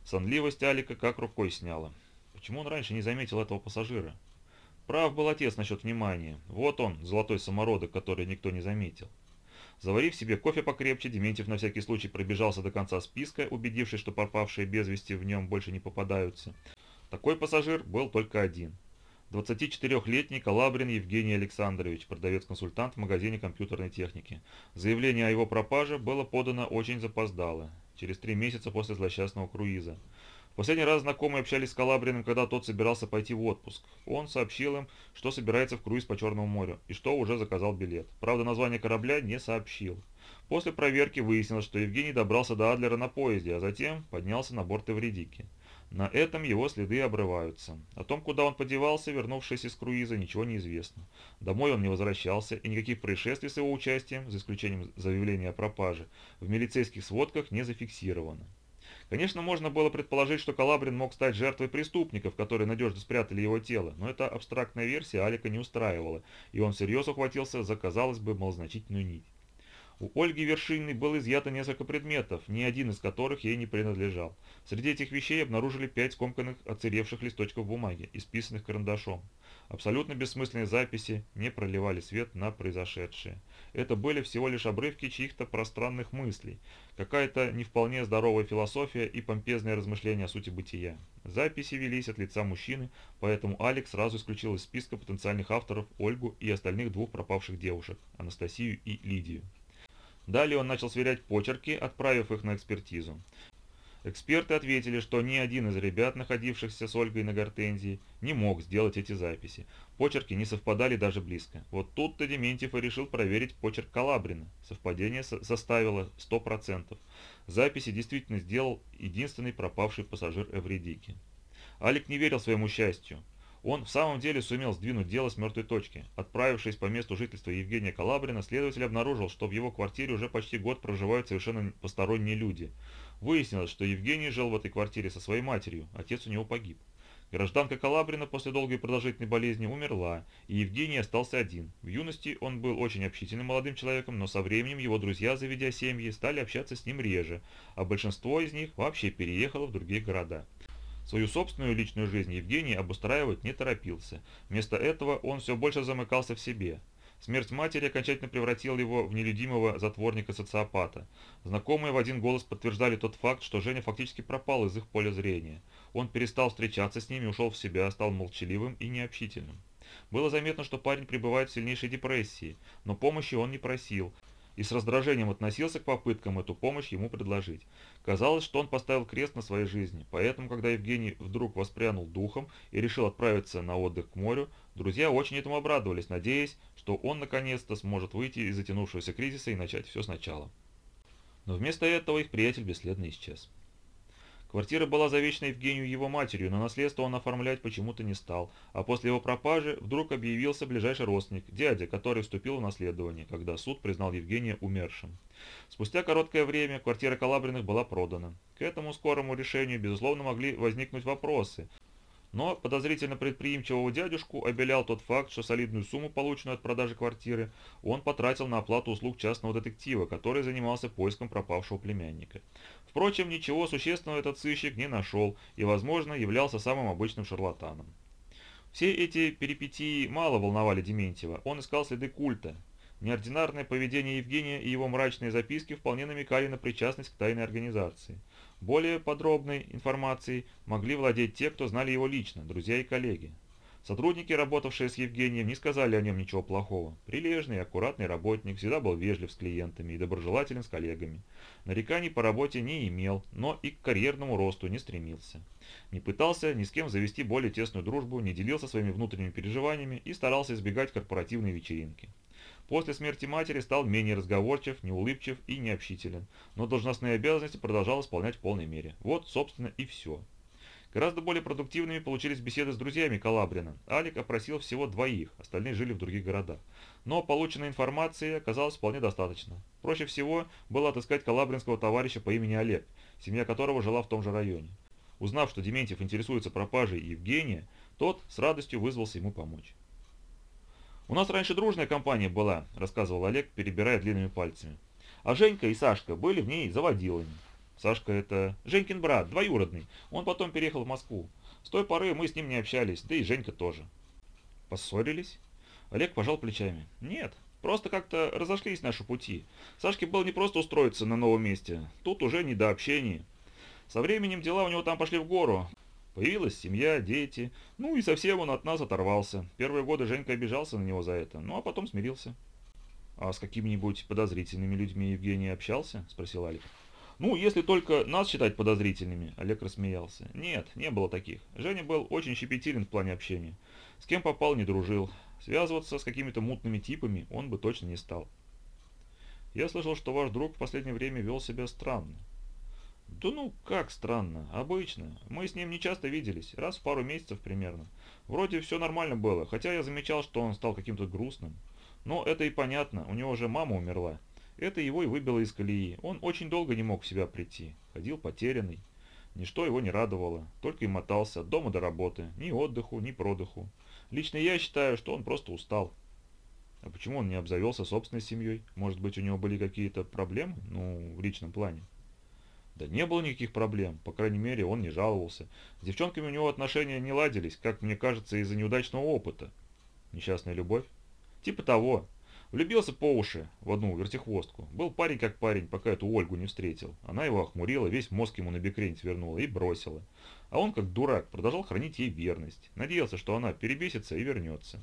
Сонливость Алика как рукой сняла. Почему он раньше не заметил этого пассажира? Прав был отец насчет внимания. Вот он, золотой самородок, который никто не заметил. Заварив себе кофе покрепче, Дементьев на всякий случай пробежался до конца списка, убедившись, что пропавшие без вести в нем больше не попадаются. Такой пассажир был только один. 24-летний Калабрин Евгений Александрович, продавец-консультант в магазине компьютерной техники. Заявление о его пропаже было подано очень запоздало, через три месяца после злосчастного круиза. Последний раз знакомые общались с Калабриным, когда тот собирался пойти в отпуск. Он сообщил им, что собирается в круиз по Черному морю и что уже заказал билет. Правда, название корабля не сообщил. После проверки выяснилось, что Евгений добрался до Адлера на поезде, а затем поднялся на борт Эвредики. На этом его следы обрываются. О том, куда он подевался, вернувшись из круиза, ничего не известно. Домой он не возвращался, и никаких происшествий с его участием, за исключением заявления о пропаже, в милицейских сводках не зафиксировано. Конечно, можно было предположить, что Калабрин мог стать жертвой преступников, которые надежно спрятали его тело, но эта абстрактная версия Алика не устраивала, и он всерьез ухватился за, казалось бы, малозначительную нить. У Ольги Вершиной было изъято несколько предметов, ни один из которых ей не принадлежал. Среди этих вещей обнаружили пять скомканных оцаревших листочков бумаги, исписанных карандашом. Абсолютно бессмысленные записи не проливали свет на произошедшее. Это были всего лишь обрывки чьих-то пространных мыслей, какая-то не вполне здоровая философия и помпезное размышление о сути бытия. Записи велись от лица мужчины, поэтому Алекс сразу исключил из списка потенциальных авторов Ольгу и остальных двух пропавших девушек, Анастасию и Лидию. Далее он начал сверять почерки, отправив их на экспертизу. Эксперты ответили, что ни один из ребят, находившихся с Ольгой на Гортензии, не мог сделать эти записи. Почерки не совпадали даже близко. Вот тут-то Дементьев и решил проверить почерк Калабрина. Совпадение составило 100%. Записи действительно сделал единственный пропавший пассажир Эвредики. Алик не верил своему счастью. Он в самом деле сумел сдвинуть дело с мертвой точки. Отправившись по месту жительства Евгения Калабрина, следователь обнаружил, что в его квартире уже почти год проживают совершенно посторонние люди – Выяснилось, что Евгений жил в этой квартире со своей матерью, отец у него погиб. Гражданка Калабрина после долгой и продолжительной болезни умерла, и Евгений остался один. В юности он был очень общительным молодым человеком, но со временем его друзья, заведя семьи, стали общаться с ним реже, а большинство из них вообще переехало в другие города. Свою собственную личную жизнь Евгений обустраивать не торопился. Вместо этого он все больше замыкался в себе. Смерть матери окончательно превратила его в нелюдимого затворника-социопата. Знакомые в один голос подтверждали тот факт, что Женя фактически пропал из их поля зрения. Он перестал встречаться с ними, ушел в себя, стал молчаливым и необщительным. Было заметно, что парень пребывает в сильнейшей депрессии, но помощи он не просил, и с раздражением относился к попыткам эту помощь ему предложить. Казалось, что он поставил крест на своей жизни, поэтому, когда Евгений вдруг воспрянул духом и решил отправиться на отдых к морю, друзья очень этому обрадовались, надеясь, что он наконец-то сможет выйти из затянувшегося кризиса и начать все сначала. Но вместо этого их приятель бесследно исчез. Квартира была завещана Евгению его матерью, но наследство он оформлять почему-то не стал, а после его пропажи вдруг объявился ближайший родственник, дядя, который вступил в наследование, когда суд признал Евгения умершим. Спустя короткое время квартира Калабриных была продана. К этому скорому решению, безусловно, могли возникнуть вопросы, но подозрительно предприимчивого дядюшку обелял тот факт, что солидную сумму, полученную от продажи квартиры, он потратил на оплату услуг частного детектива, который занимался поиском пропавшего племянника. Впрочем, ничего существенного этот сыщик не нашел и, возможно, являлся самым обычным шарлатаном. Все эти перипетии мало волновали Дементьева, он искал следы культа. Неординарное поведение Евгения и его мрачные записки вполне намекали на причастность к тайной организации. Более подробной информацией могли владеть те, кто знали его лично, друзья и коллеги. Сотрудники, работавшие с Евгением, не сказали о нем ничего плохого. Прилежный и аккуратный работник, всегда был вежлив с клиентами и доброжелателен с коллегами. Нареканий по работе не имел, но и к карьерному росту не стремился. Не пытался ни с кем завести более тесную дружбу, не делился своими внутренними переживаниями и старался избегать корпоративной вечеринки. После смерти матери стал менее разговорчив, неулыбчив и необщителен, но должностные обязанности продолжал исполнять в полной мере. Вот, собственно, и все. Гораздо более продуктивными получились беседы с друзьями Калабрина. Алик опросил всего двоих, остальные жили в других городах. Но полученной информации оказалось вполне достаточно. Проще всего было отыскать калабринского товарища по имени Олег, семья которого жила в том же районе. Узнав, что Дементьев интересуется пропажей Евгения, тот с радостью вызвался ему помочь. «У нас раньше дружная компания была», – рассказывал Олег, перебирая длинными пальцами. «А Женька и Сашка были в ней заводилами. Сашка – это Женькин брат, двоюродный. Он потом переехал в Москву. С той поры мы с ним не общались, да и Женька тоже. Поссорились? Олег пожал плечами. Нет, просто как-то разошлись наши пути. Сашке было не просто устроиться на новом месте, тут уже не до общения. Со временем дела у него там пошли в гору. Появилась семья, дети, ну и совсем он от нас оторвался. Первые годы Женька обижался на него за это, ну а потом смирился. «А с какими-нибудь подозрительными людьми Евгений общался?» – спросил Алик. «Ну, если только нас считать подозрительными», – Олег рассмеялся. «Нет, не было таких. Женя был очень щепетилен в плане общения. С кем попал, не дружил. Связываться с какими-то мутными типами он бы точно не стал». «Я слышал, что ваш друг в последнее время вел себя странно». «Да ну, как странно. Обычно. Мы с ним не часто виделись. Раз в пару месяцев примерно. Вроде все нормально было, хотя я замечал, что он стал каким-то грустным. Но это и понятно, у него же мама умерла. Это его и выбило из колеи. Он очень долго не мог в себя прийти. Ходил потерянный. Ничто его не радовало, только и мотался от дома до работы. Ни отдыху, ни продыху. Лично я считаю, что он просто устал. А почему он не обзавелся собственной семьей? Может быть, у него были какие-то проблемы? Ну, в личном плане. Да не было никаких проблем, по крайней мере, он не жаловался. С девчонками у него отношения не ладились, как мне кажется, из-за неудачного опыта. Несчастная любовь? Типа того. Влюбился по уши в одну вертихвостку. Был парень как парень, пока эту Ольгу не встретил. Она его охмурила, весь мозг ему на бекрень свернула и бросила. А он, как дурак, продолжал хранить ей верность. Надеялся, что она перебесится и вернется.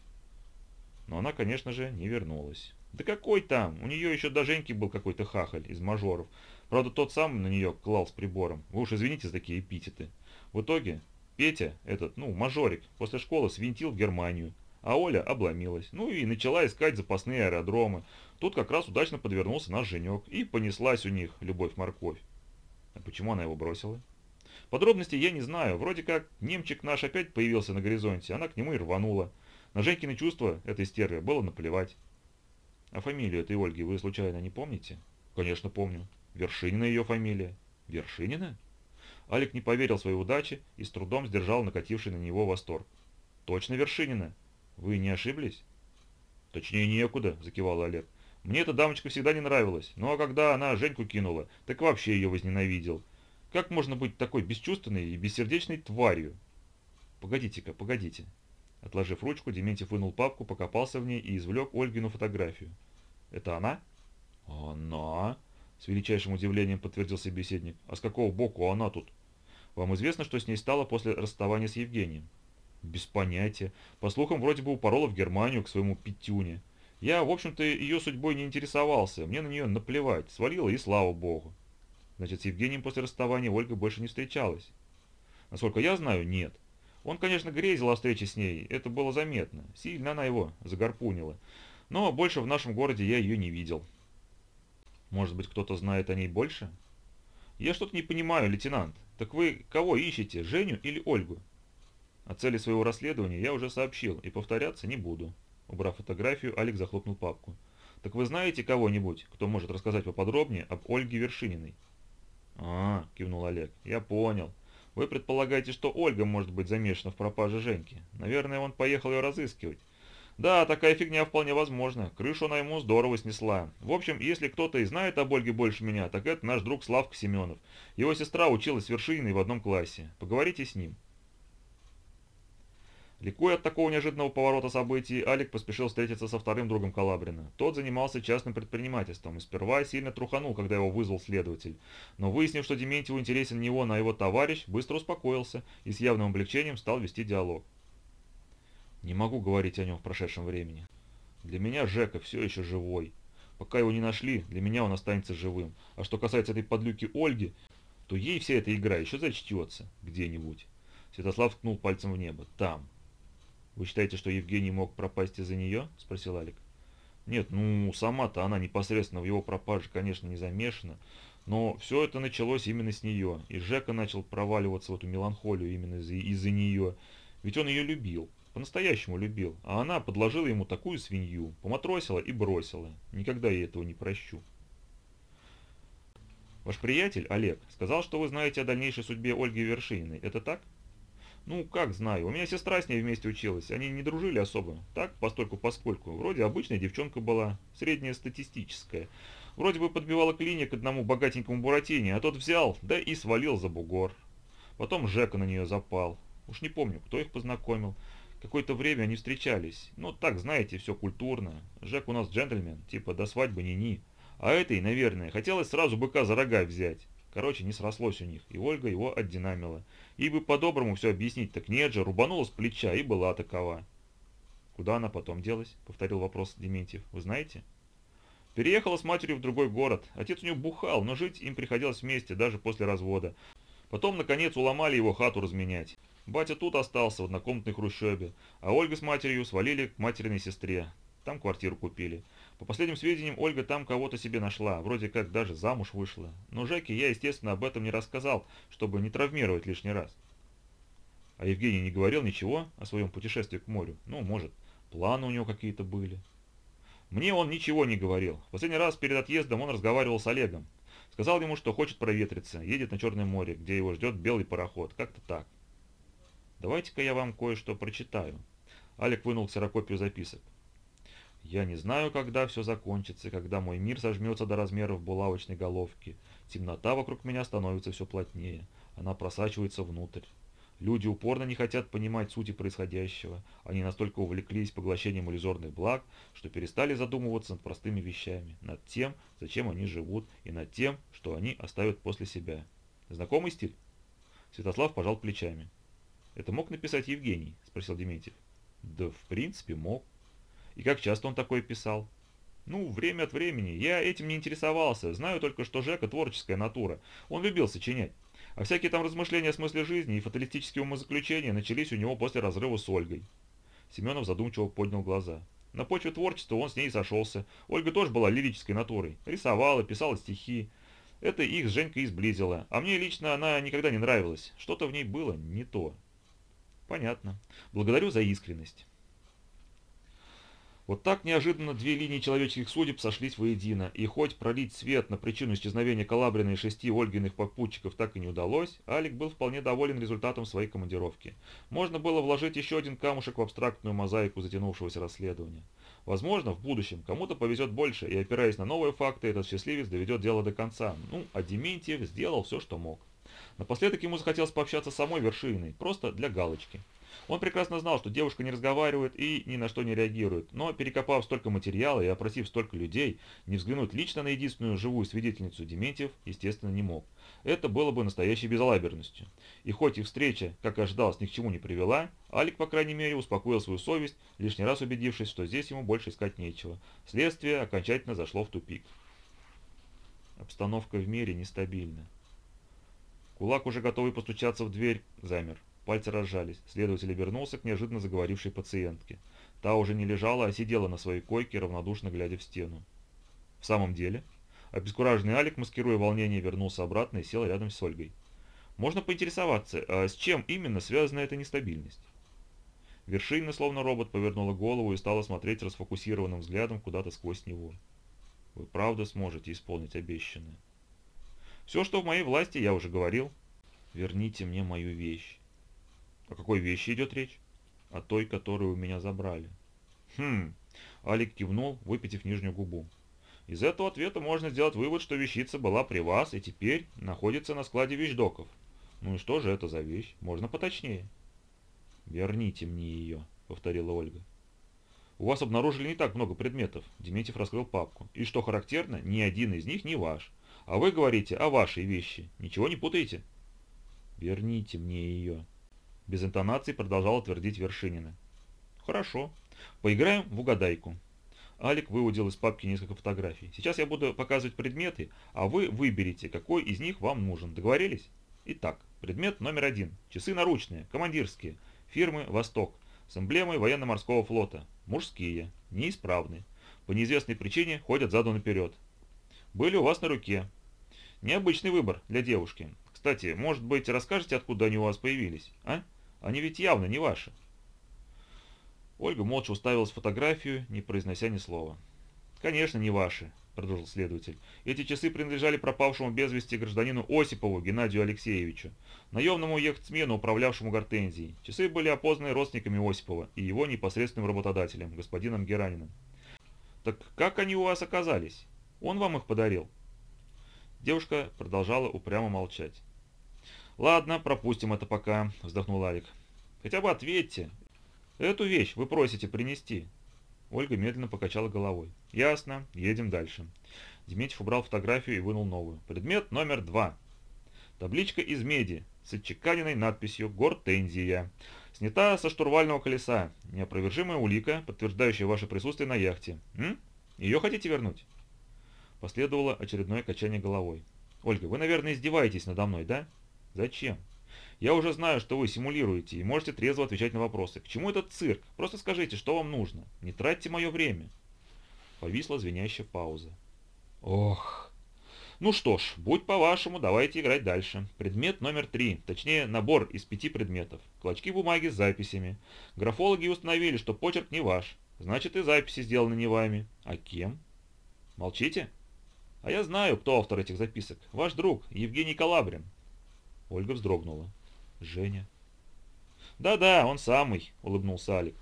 Но она, конечно же, не вернулась. Да какой там? У нее еще до Женьки был какой-то хахаль из мажоров. Правда, тот сам на нее клал с прибором. Вы уж извините за такие эпитеты. В итоге Петя, этот, ну, мажорик, после школы свинтил в Германию а Оля обломилась. Ну и начала искать запасные аэродромы. Тут как раз удачно подвернулся наш женек, и понеслась у них любовь-морковь. А почему она его бросила? Подробностей я не знаю. Вроде как немчик наш опять появился на горизонте, она к нему и рванула. На Женькины чувства этой стервы было наплевать. А фамилию этой Ольги вы случайно не помните? Конечно, помню. Вершинина ее фамилия. Вершинина? Алик не поверил своей удаче и с трудом сдержал накативший на него восторг. Точно Вершинина? Вы не ошиблись? Точнее некуда, закивал Олег. Мне эта дамочка всегда не нравилась, ну а когда она Женьку кинула, так вообще ее возненавидел. Как можно быть такой бесчувственной и бессердечной тварью? Погодите-ка, погодите. Отложив ручку, Дементьев вынул папку, покопался в ней и извлек Ольгину фотографию. «Это она?» «Она?» — с величайшим удивлением подтвердил собеседник. «А с какого боку она тут?» «Вам известно, что с ней стало после расставания с Евгением?» Без понятия. По слухам, вроде бы упорола в Германию к своему Петюне. Я, в общем-то, ее судьбой не интересовался. Мне на нее наплевать. Свалила и слава богу. Значит, с Евгением после расставания Ольга больше не встречалась. Насколько я знаю, нет. Он, конечно, грезил о встрече с ней, это было заметно. Сильно она его загорпунила. Но больше в нашем городе я ее не видел. Может быть, кто-то знает о ней больше? Я что-то не понимаю, лейтенант. Так вы кого ищете, Женю или Ольгу? О цели своего расследования я уже сообщил и повторяться не буду. Убрав фотографию, Алик захлопнул папку. «Так вы знаете кого-нибудь, кто может рассказать поподробнее об Ольге Вершининой?» «А, — кивнул Олег, — я понял. Вы предполагаете, что Ольга может быть замешана в пропаже Женьки. Наверное, он поехал ее разыскивать. Да, такая фигня вполне возможна. Крышу она ему здорово снесла. В общем, если кто-то и знает об Ольге больше меня, так это наш друг Славка Семенов. Его сестра училась с Вершининой в одном классе. Поговорите с ним. Ликуя от такого неожиданного поворота событий, Алик поспешил встретиться со вторым другом Калабрина. Тот занимался частным предпринимательством и сперва сильно труханул, когда его вызвал следователь. Но выяснив, что Дементьеву интересен не он, а его товарищ, быстро успокоился и с явным облегчением стал вести диалог. «Не могу говорить о нем в прошедшем времени. Для меня Жека все еще живой. Пока его не нашли, для меня он останется живым. А что касается этой подлюки Ольги, то ей вся эта игра еще зачтется где-нибудь». Святослав ткнул пальцем в небо. «Там, «Вы считаете, что Евгений мог пропасть из-за нее?» – спросил Алик. «Нет, ну, сама-то она непосредственно в его пропаже, конечно, не замешана, но все это началось именно с нее, и Жека начал проваливаться в эту меланхолию именно из-за из нее, ведь он ее любил, по-настоящему любил, а она подложила ему такую свинью, поматросила и бросила. Никогда я этого не прощу». «Ваш приятель, Олег, сказал, что вы знаете о дальнейшей судьбе Ольги Вершининой. Это так?» Ну, как знаю. У меня сестра с ней вместе училась. Они не дружили особо. Так, постольку-поскольку. Вроде обычная девчонка была. Средняя статистическая. Вроде бы подбивала клиник одному богатенькому буратине, а тот взял, да и свалил за бугор. Потом Жека на нее запал. Уж не помню, кто их познакомил. Какое-то время они встречались. Ну, так, знаете, все культурно. Жек у нас джентльмен, типа до свадьбы ни-ни. А этой, наверное, хотелось сразу быка за рога взять. Короче, не срослось у них, и Ольга его отдинамила. И бы по-доброму все объяснить, так нет же, рубанула с плеча и была такова. «Куда она потом делась?» — повторил вопрос Дементьев. «Вы знаете?» Переехала с матерью в другой город. Отец у нее бухал, но жить им приходилось вместе, даже после развода. Потом, наконец, уломали его хату разменять. Батя тут остался, в однокомнатной хрущебе, а Ольга с матерью свалили к материной сестре. Там квартиру купили. По последним сведениям, Ольга там кого-то себе нашла, вроде как даже замуж вышла. Но Жеке я, естественно, об этом не рассказал, чтобы не травмировать лишний раз. А Евгений не говорил ничего о своем путешествии к морю? Ну, может, планы у него какие-то были. Мне он ничего не говорил. В последний раз перед отъездом он разговаривал с Олегом. Сказал ему, что хочет проветриться, едет на Черное море, где его ждет белый пароход. Как-то так. Давайте-ка я вам кое-что прочитаю. Алик вынул ксерокопию записок. Я не знаю, когда все закончится, когда мой мир сожмется до размеров булавочной головки. Темнота вокруг меня становится все плотнее. Она просачивается внутрь. Люди упорно не хотят понимать сути происходящего. Они настолько увлеклись поглощением иллюзорных благ, что перестали задумываться над простыми вещами, над тем, зачем они живут, и над тем, что они оставят после себя. Знакомый стиль? Святослав пожал плечами. «Это мог написать Евгений?» – спросил Дементьев. «Да, в принципе, мог. И как часто он такое писал?» «Ну, время от времени. Я этим не интересовался. Знаю только, что Жека творческая натура. Он любил сочинять. А всякие там размышления о смысле жизни и фаталистические умозаключения начались у него после разрыва с Ольгой». Семенов задумчиво поднял глаза. На почве творчества он с ней сошелся. Ольга тоже была лирической натурой. Рисовала, писала стихи. Это их с Женькой изблизило. А мне лично она никогда не нравилась. Что-то в ней было не то. Понятно. Благодарю за искренность. Вот так неожиданно две линии человеческих судеб сошлись воедино, и хоть пролить свет на причину исчезновения Калабрина и шести Ольгиных попутчиков так и не удалось, Алик был вполне доволен результатом своей командировки. Можно было вложить еще один камушек в абстрактную мозаику затянувшегося расследования. Возможно, в будущем кому-то повезет больше, и опираясь на новые факты, этот счастливец доведет дело до конца. Ну, а Дементьев сделал все, что мог. Напоследок ему захотелось пообщаться с самой вершиной, просто для галочки. Он прекрасно знал, что девушка не разговаривает и ни на что не реагирует, но перекопав столько материала и опросив столько людей, не взглянуть лично на единственную живую свидетельницу Дементьев, естественно, не мог. Это было бы настоящей безалаберностью. И хоть их встреча, как и ожидалось, ни к чему не привела, Алик, по крайней мере, успокоил свою совесть, лишний раз убедившись, что здесь ему больше искать нечего. Следствие окончательно зашло в тупик. Обстановка в мире нестабильна. Кулак, уже готовый постучаться в дверь, замер. Пальцы разжались. Следователь обернулся к неожиданно заговорившей пациентке. Та уже не лежала, а сидела на своей койке, равнодушно глядя в стену. В самом деле? Обескураженный Алик, маскируя волнение, вернулся обратно и сел рядом с Ольгой. Можно поинтересоваться, а с чем именно связана эта нестабильность? Вершина, словно робот, повернула голову и стала смотреть расфокусированным взглядом куда-то сквозь него. Вы правда сможете исполнить обещанное? Все, что в моей власти, я уже говорил. Верните мне мою вещь. О какой вещи идет речь? О той, которую у меня забрали. Хм. Алик кивнул, выпитив нижнюю губу. Из этого ответа можно сделать вывод, что вещица была при вас и теперь находится на складе вещдоков. Ну и что же это за вещь? Можно поточнее. «Верните мне ее», — повторила Ольга. «У вас обнаружили не так много предметов», — Дементьев раскрыл папку. «И что характерно, ни один из них не ваш. А вы говорите о вашей вещи. Ничего не путаете?» «Верните мне ее», — без интонации продолжала твердить Вершинина. «Хорошо. Поиграем в угадайку». Алик выудил из папки несколько фотографий. «Сейчас я буду показывать предметы, а вы выберете, какой из них вам нужен. Договорились?» Итак, предмет номер один. Часы наручные, командирские, фирмы «Восток», с эмблемой военно-морского флота. Мужские, неисправные. По неизвестной причине ходят задом наперед. Были у вас на руке. Необычный выбор для девушки. Кстати, может быть, расскажете, откуда они у вас появились, а? Они ведь явно не ваши. Ольга молча уставилась в фотографию, не произнося ни слова. «Конечно, не ваши», — продолжил следователь. «Эти часы принадлежали пропавшему без вести гражданину Осипову Геннадию Алексеевичу, наемному яхтсмену, управлявшему гортензией. Часы были опознаны родственниками Осипова и его непосредственным работодателем, господином Гераниным. Так как они у вас оказались? Он вам их подарил?» Девушка продолжала упрямо молчать. «Ладно, пропустим это пока», — вздохнул Алик. Хотя бы ответьте. Эту вещь вы просите принести. Ольга медленно покачала головой. Ясно, едем дальше. Дементьев убрал фотографию и вынул новую. Предмет номер два. Табличка из меди с отчеканенной надписью «Гортензия». Снята со штурвального колеса. Неопровержимая улика, подтверждающая ваше присутствие на яхте. М? Ее хотите вернуть? Последовало очередное качание головой. «Ольга, вы, наверное, издеваетесь надо мной, да?» «Зачем?» «Я уже знаю, что вы симулируете и можете трезво отвечать на вопросы. К чему этот цирк? Просто скажите, что вам нужно. Не тратьте мое время». Повисла звенящая пауза. «Ох!» «Ну что ж, будь по-вашему, давайте играть дальше. Предмет номер три, точнее набор из пяти предметов. Клочки бумаги с записями. Графологи установили, что почерк не ваш. Значит и записи сделаны не вами. А кем?» «Молчите?» А я знаю, кто автор этих записок. Ваш друг, Евгений Калабрин. Ольга вздрогнула. Женя. Да-да, он самый, улыбнулся Алик.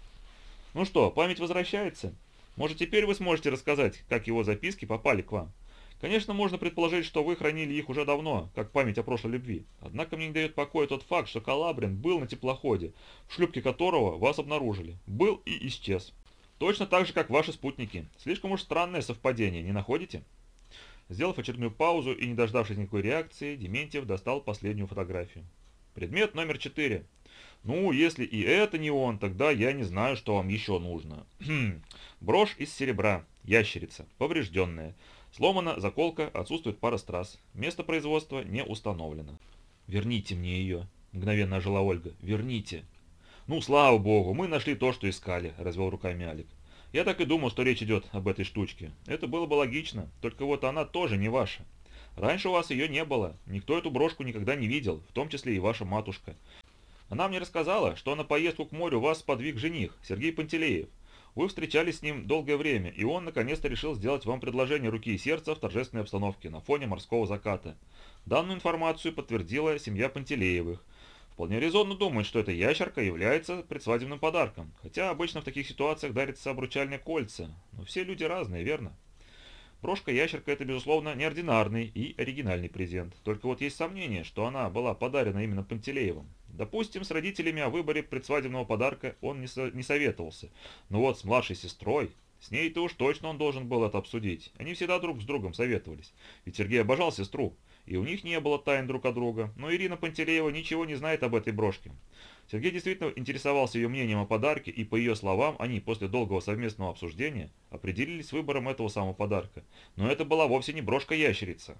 Ну что, память возвращается? Может, теперь вы сможете рассказать, как его записки попали к вам? Конечно, можно предположить, что вы хранили их уже давно, как память о прошлой любви. Однако мне не дает покоя тот факт, что Калабрин был на теплоходе, в шлюпке которого вас обнаружили. Был и исчез. Точно так же, как ваши спутники. Слишком уж странное совпадение, не находите? Сделав очередную паузу и не дождавшись никакой реакции, Дементьев достал последнюю фотографию. Предмет номер четыре. Ну, если и это не он, тогда я не знаю, что вам еще нужно. Брошь из серебра, ящерица, поврежденная. Сломана заколка, отсутствует пара страз. Место производства не установлено. «Верните мне ее», — мгновенно ожила Ольга. «Верните». «Ну, слава богу, мы нашли то, что искали», — развел руками Алик. Я так и думал, что речь идет об этой штучке. Это было бы логично, только вот она тоже не ваша. Раньше у вас ее не было, никто эту брошку никогда не видел, в том числе и ваша матушка. Она мне рассказала, что на поездку к морю вас подвиг жених, Сергей Пантелеев. Вы встречались с ним долгое время, и он наконец-то решил сделать вам предложение руки и сердца в торжественной обстановке на фоне морского заката. Данную информацию подтвердила семья Пантелеевых. Вполне резонно думать, что эта ящерка является предсвадебным подарком, хотя обычно в таких ситуациях дарятся обручальные кольца, но все люди разные, верно? Брошка-ящерка – это, безусловно, неординарный и оригинальный презент. Только вот есть сомнение, что она была подарена именно Пантелеевым. Допустим, с родителями о выборе предсвадебного подарка он не, со не советовался. Но вот с младшей сестрой, с ней-то уж точно он должен был это обсудить. Они всегда друг с другом советовались. Ведь Сергей обожал сестру и у них не было тайн друг от друга, но Ирина Пантелеева ничего не знает об этой брошке. Сергей действительно интересовался ее мнением о подарке, и по ее словам, они после долгого совместного обсуждения определились выбором этого самого подарка. Но это была вовсе не брошка-ящерица.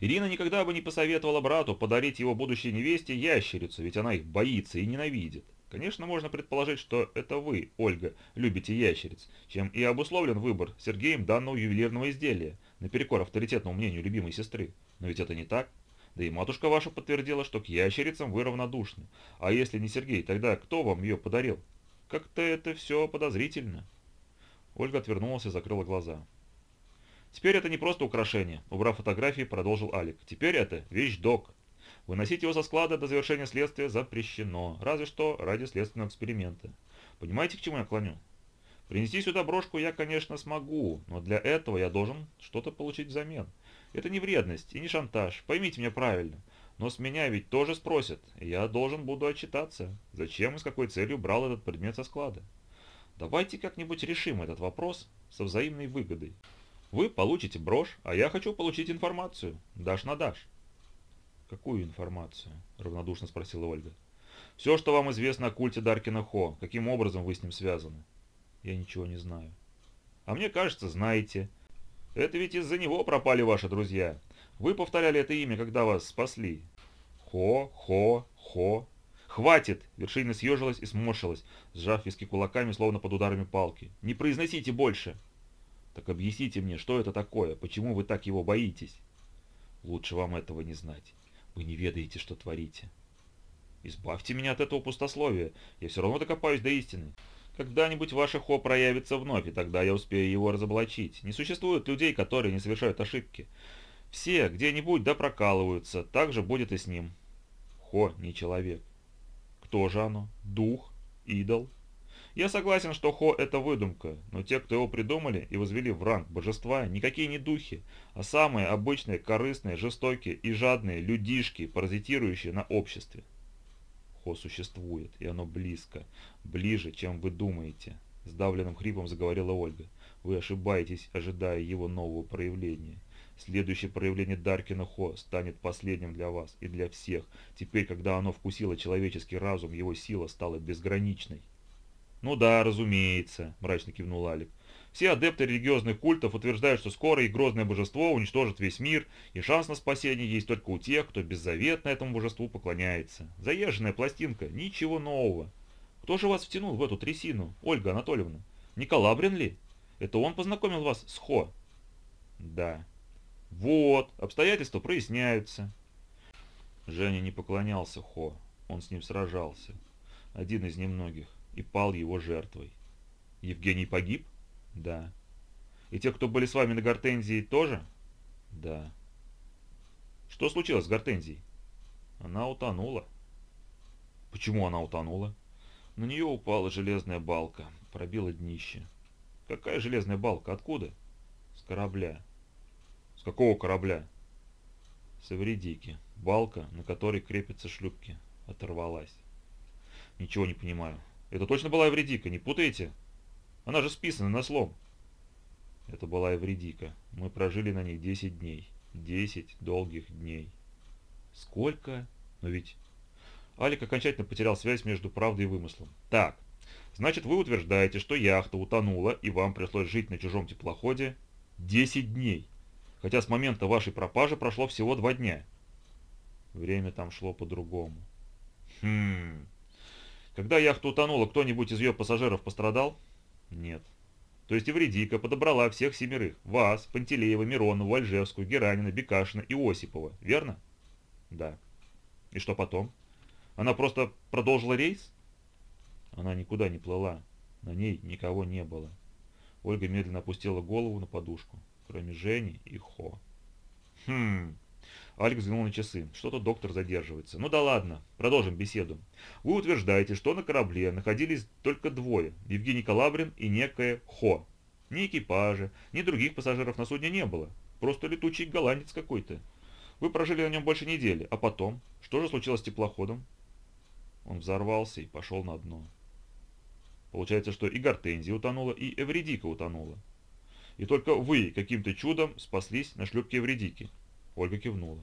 Ирина никогда бы не посоветовала брату подарить его будущей невесте ящерицу, ведь она их боится и ненавидит. Конечно, можно предположить, что это вы, Ольга, любите ящериц, чем и обусловлен выбор Сергеем данного ювелирного изделия, наперекор авторитетному мнению любимой сестры. Но ведь это не так. Да и матушка ваша подтвердила, что к ящерицам вы равнодушны. А если не Сергей, тогда кто вам ее подарил? Как-то это все подозрительно. Ольга отвернулась и закрыла глаза. Теперь это не просто украшение, убрав фотографии, продолжил Алик. Теперь это вещдок. Выносить его со склада до завершения следствия запрещено, разве что ради следственного эксперимента. Понимаете, к чему я клоню? Принести сюда брошку я, конечно, смогу, но для этого я должен что-то получить взамен. Это не вредность и не шантаж, поймите меня правильно. Но с меня ведь тоже спросят, и я должен буду отчитаться, зачем и с какой целью брал этот предмет со склада. Давайте как-нибудь решим этот вопрос со взаимной выгодой. Вы получите брошь, а я хочу получить информацию. Дашь на дашь. «Какую информацию?» – равнодушно спросила Ольга. «Все, что вам известно о культе Даркина Хо. Каким образом вы с ним связаны?» «Я ничего не знаю». «А мне кажется, знаете. Это ведь из-за него пропали ваши друзья. Вы повторяли это имя, когда вас спасли. Хо, хо, хо. Хватит! Вершина съежилась и сморщилась, сжав виски кулаками, словно под ударами палки. Не произносите больше! Так объясните мне, что это такое? Почему вы так его боитесь? Лучше вам этого не знать. Вы не ведаете, что творите. Избавьте меня от этого пустословия. Я все равно докопаюсь до истины. Когда-нибудь ваше хо проявится вновь, и тогда я успею его разоблачить. Не существует людей, которые не совершают ошибки. Все где-нибудь да прокалываются, так же будет и с ним. Хо не человек. Кто же оно? Дух? Идол? Я согласен, что Хо – это выдумка, но те, кто его придумали и возвели в ранг божества, никакие не духи, а самые обычные, корыстные, жестокие и жадные людишки, паразитирующие на обществе. Хо существует, и оно близко, ближе, чем вы думаете. Сдавленным хрипом заговорила Ольга. Вы ошибаетесь, ожидая его нового проявления. Следующее проявление Даркина Хо станет последним для вас и для всех. Теперь, когда оно вкусило человеческий разум, его сила стала безграничной. «Ну да, разумеется», – мрачно кивнул Алик. «Все адепты религиозных культов утверждают, что скоро их грозное божество уничтожит весь мир, и шанс на спасение есть только у тех, кто беззаветно этому божеству поклоняется. Заезженная пластинка, ничего нового. Кто же вас втянул в эту трясину, Ольга Анатольевна? Не Калабрин ли? Это он познакомил вас с Хо?» «Да», вот, обстоятельства проясняются. Женя не поклонялся Хо, он с ним сражался. Один из немногих, и пал его жертвой. Евгений погиб? Да. И те, кто были с вами на Гортензии, тоже? Да. Что случилось с Гортензией? Она утонула. Почему она утонула? На нее упала железная балка, пробила днище. Какая железная балка? Откуда? С корабля какого корабля? С Эвредики. Балка, на которой крепятся шлюпки. Оторвалась. Ничего не понимаю. Это точно была Эвредика, не путаете? Она же списана на слом. Это была Эвредика. Мы прожили на ней 10 дней. 10 долгих дней. Сколько? Но ведь... Алик окончательно потерял связь между правдой и вымыслом. Так, значит вы утверждаете, что яхта утонула и вам пришлось жить на чужом теплоходе 10 дней хотя с момента вашей пропажи прошло всего два дня. Время там шло по-другому. Хм. Когда яхта утонула, кто-нибудь из ее пассажиров пострадал? Нет. То есть Евредика подобрала всех семерых. Вас, Пантелеева, Миронову, Альжевскую, Геранина, Бекашина и Осипова. Верно? Да. И что потом? Она просто продолжила рейс? Она никуда не плыла. На ней никого не было. Ольга медленно опустила голову на подушку кроме Жени и Хо. Хм. Алекс взглянул на часы. Что-то доктор задерживается. Ну да ладно, продолжим беседу. Вы утверждаете, что на корабле находились только двое. Евгений Калабрин и некое Хо. Ни экипажа, ни других пассажиров на судне не было. Просто летучий голландец какой-то. Вы прожили на нем больше недели. А потом? Что же случилось с теплоходом? Он взорвался и пошел на дно. Получается, что и Гортензия утонула, и Эвредика утонула. И только вы каким-то чудом спаслись на шлюпке Евредики. Ольга кивнула.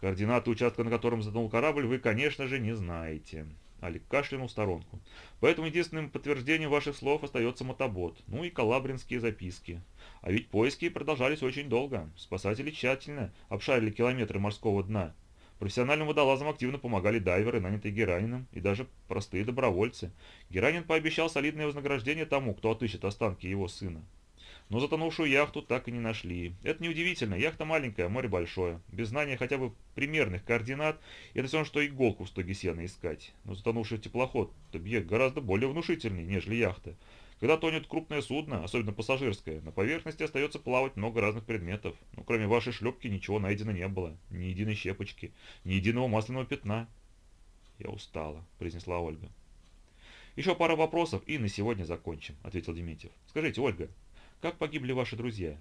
Координаты участка, на котором затонул корабль, вы, конечно же, не знаете. Алик кашлянул в сторонку. Поэтому единственным подтверждением ваших слов остается мотобот, ну и калабринские записки. А ведь поиски продолжались очень долго. Спасатели тщательно обшарили километры морского дна. Профессиональным водолазам активно помогали дайверы, нанятые Геранином, и даже простые добровольцы. Геранин пообещал солидное вознаграждение тому, кто отыщет останки его сына. Но затонувшую яхту так и не нашли. Это неудивительно, яхта маленькая, море большое. Без знания хотя бы примерных координат, это все равно, что иголку в стоге сена искать. Но затонувший теплоход – объект гораздо более внушительный, нежели яхта. Когда тонет крупное судно, особенно пассажирское, на поверхности остается плавать много разных предметов. Но кроме вашей шлепки ничего найдено не было. Ни единой щепочки, ни единого масляного пятна. «Я устала», – произнесла Ольга. «Еще пара вопросов и на сегодня закончим», – ответил Дементьев. «Скажите, Ольга, как погибли ваши друзья?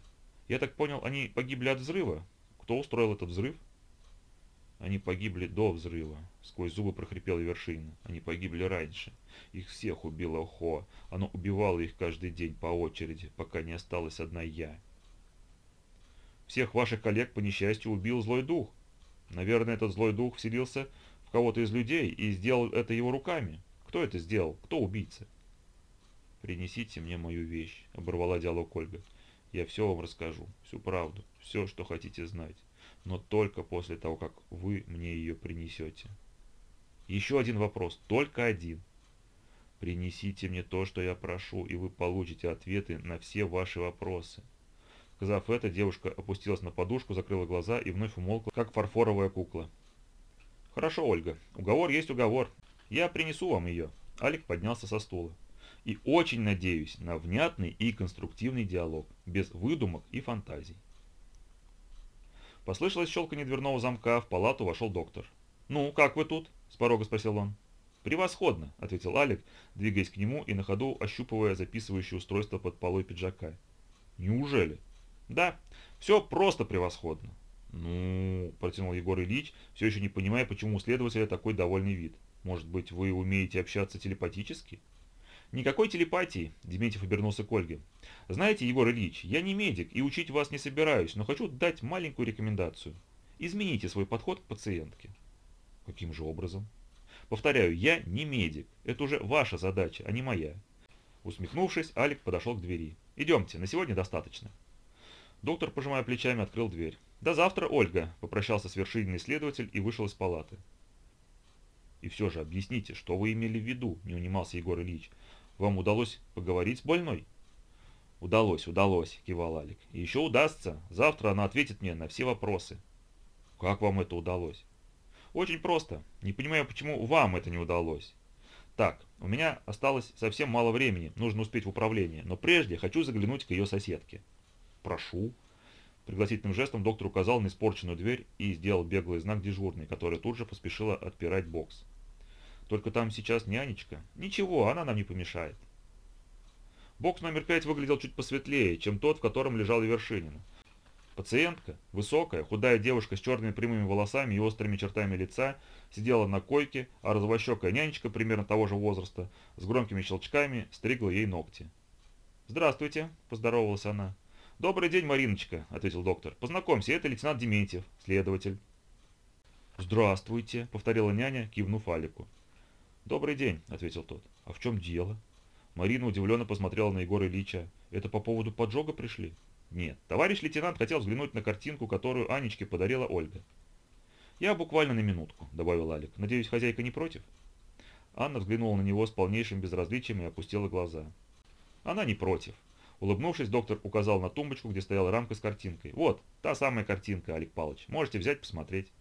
Я так понял, они погибли от взрыва? Кто устроил этот взрыв? Они погибли до взрыва, сквозь зубы прохрипел Вершина. Они погибли раньше. Их всех убило Хо. Оно убивало их каждый день по очереди, пока не осталась одна я. Всех ваших коллег, по несчастью, убил злой дух. Наверное, этот злой дух вселился в кого-то из людей и сделал это его руками. Кто это сделал? Кто убийца? «Принесите мне мою вещь», — оборвала диалог Ольга. «Я все вам расскажу, всю правду, все, что хотите знать, но только после того, как вы мне ее принесете». «Еще один вопрос, только один. Принесите мне то, что я прошу, и вы получите ответы на все ваши вопросы». Сказав это, девушка опустилась на подушку, закрыла глаза и вновь умолкла, как фарфоровая кукла. «Хорошо, Ольга, уговор есть уговор. Я принесу вам ее». Алик поднялся со стула и очень надеюсь на внятный и конструктивный диалог, без выдумок и фантазий. Послышалось щелканье дверного замка, в палату вошел доктор. «Ну, как вы тут?» – с порога спросил он. «Превосходно», – ответил Алик, двигаясь к нему и на ходу ощупывая записывающее устройство под полой пиджака. «Неужели?» «Да, все просто превосходно». «Ну», – протянул Егор Ильич, все еще не понимая, почему у следователя такой довольный вид. Может быть, вы умеете общаться телепатически? Никакой телепатии, Дементьев обернулся к Ольге. Знаете, Егор Ильич, я не медик и учить вас не собираюсь, но хочу дать маленькую рекомендацию. Измените свой подход к пациентке. Каким же образом? Повторяю, я не медик. Это уже ваша задача, а не моя. Усмехнувшись, Алик подошел к двери. «Идемте, на сегодня достаточно». Доктор, пожимая плечами, открыл дверь. «До завтра, Ольга», – попрощался с вершинный следователь и вышел из палаты. «И все же объясните, что вы имели в виду?» – не унимался Егор Ильич. «Вам удалось поговорить с больной?» «Удалось, удалось», – кивал Алик. «И еще удастся. Завтра она ответит мне на все вопросы». «Как вам это удалось?» «Очень просто. Не понимаю, почему вам это не удалось. Так, у меня осталось совсем мало времени, нужно успеть в управление, но прежде хочу заглянуть к ее соседке. Прошу. Пригласительным жестом доктор указал на испорченную дверь и сделал беглый знак дежурной, которая тут же поспешила отпирать бокс. Только там сейчас нянечка. Ничего, она нам не помешает. Бокс номер пять выглядел чуть посветлее, чем тот, в котором лежал Вершинин. Пациентка, высокая, худая девушка с черными прямыми волосами и острыми чертами лица, сидела на койке, а розовощекая нянечка примерно того же возраста, с громкими щелчками, стригла ей ногти. «Здравствуйте», – поздоровалась она. «Добрый день, Мариночка», – ответил доктор. «Познакомься, это лейтенант Дементьев, следователь». «Здравствуйте», – повторила няня, кивнув Алику. «Добрый день», – ответил тот. «А в чем дело?» Марина удивленно посмотрела на Егора Ильича. «Это по поводу поджога пришли?» «Нет, товарищ лейтенант хотел взглянуть на картинку, которую Анечке подарила Ольга». «Я буквально на минутку», – добавил Алик. «Надеюсь, хозяйка не против?» Анна взглянула на него с полнейшим безразличием и опустила глаза. «Она не против». Улыбнувшись, доктор указал на тумбочку, где стояла рамка с картинкой. «Вот, та самая картинка, Алик Павлович. Можете взять, посмотреть».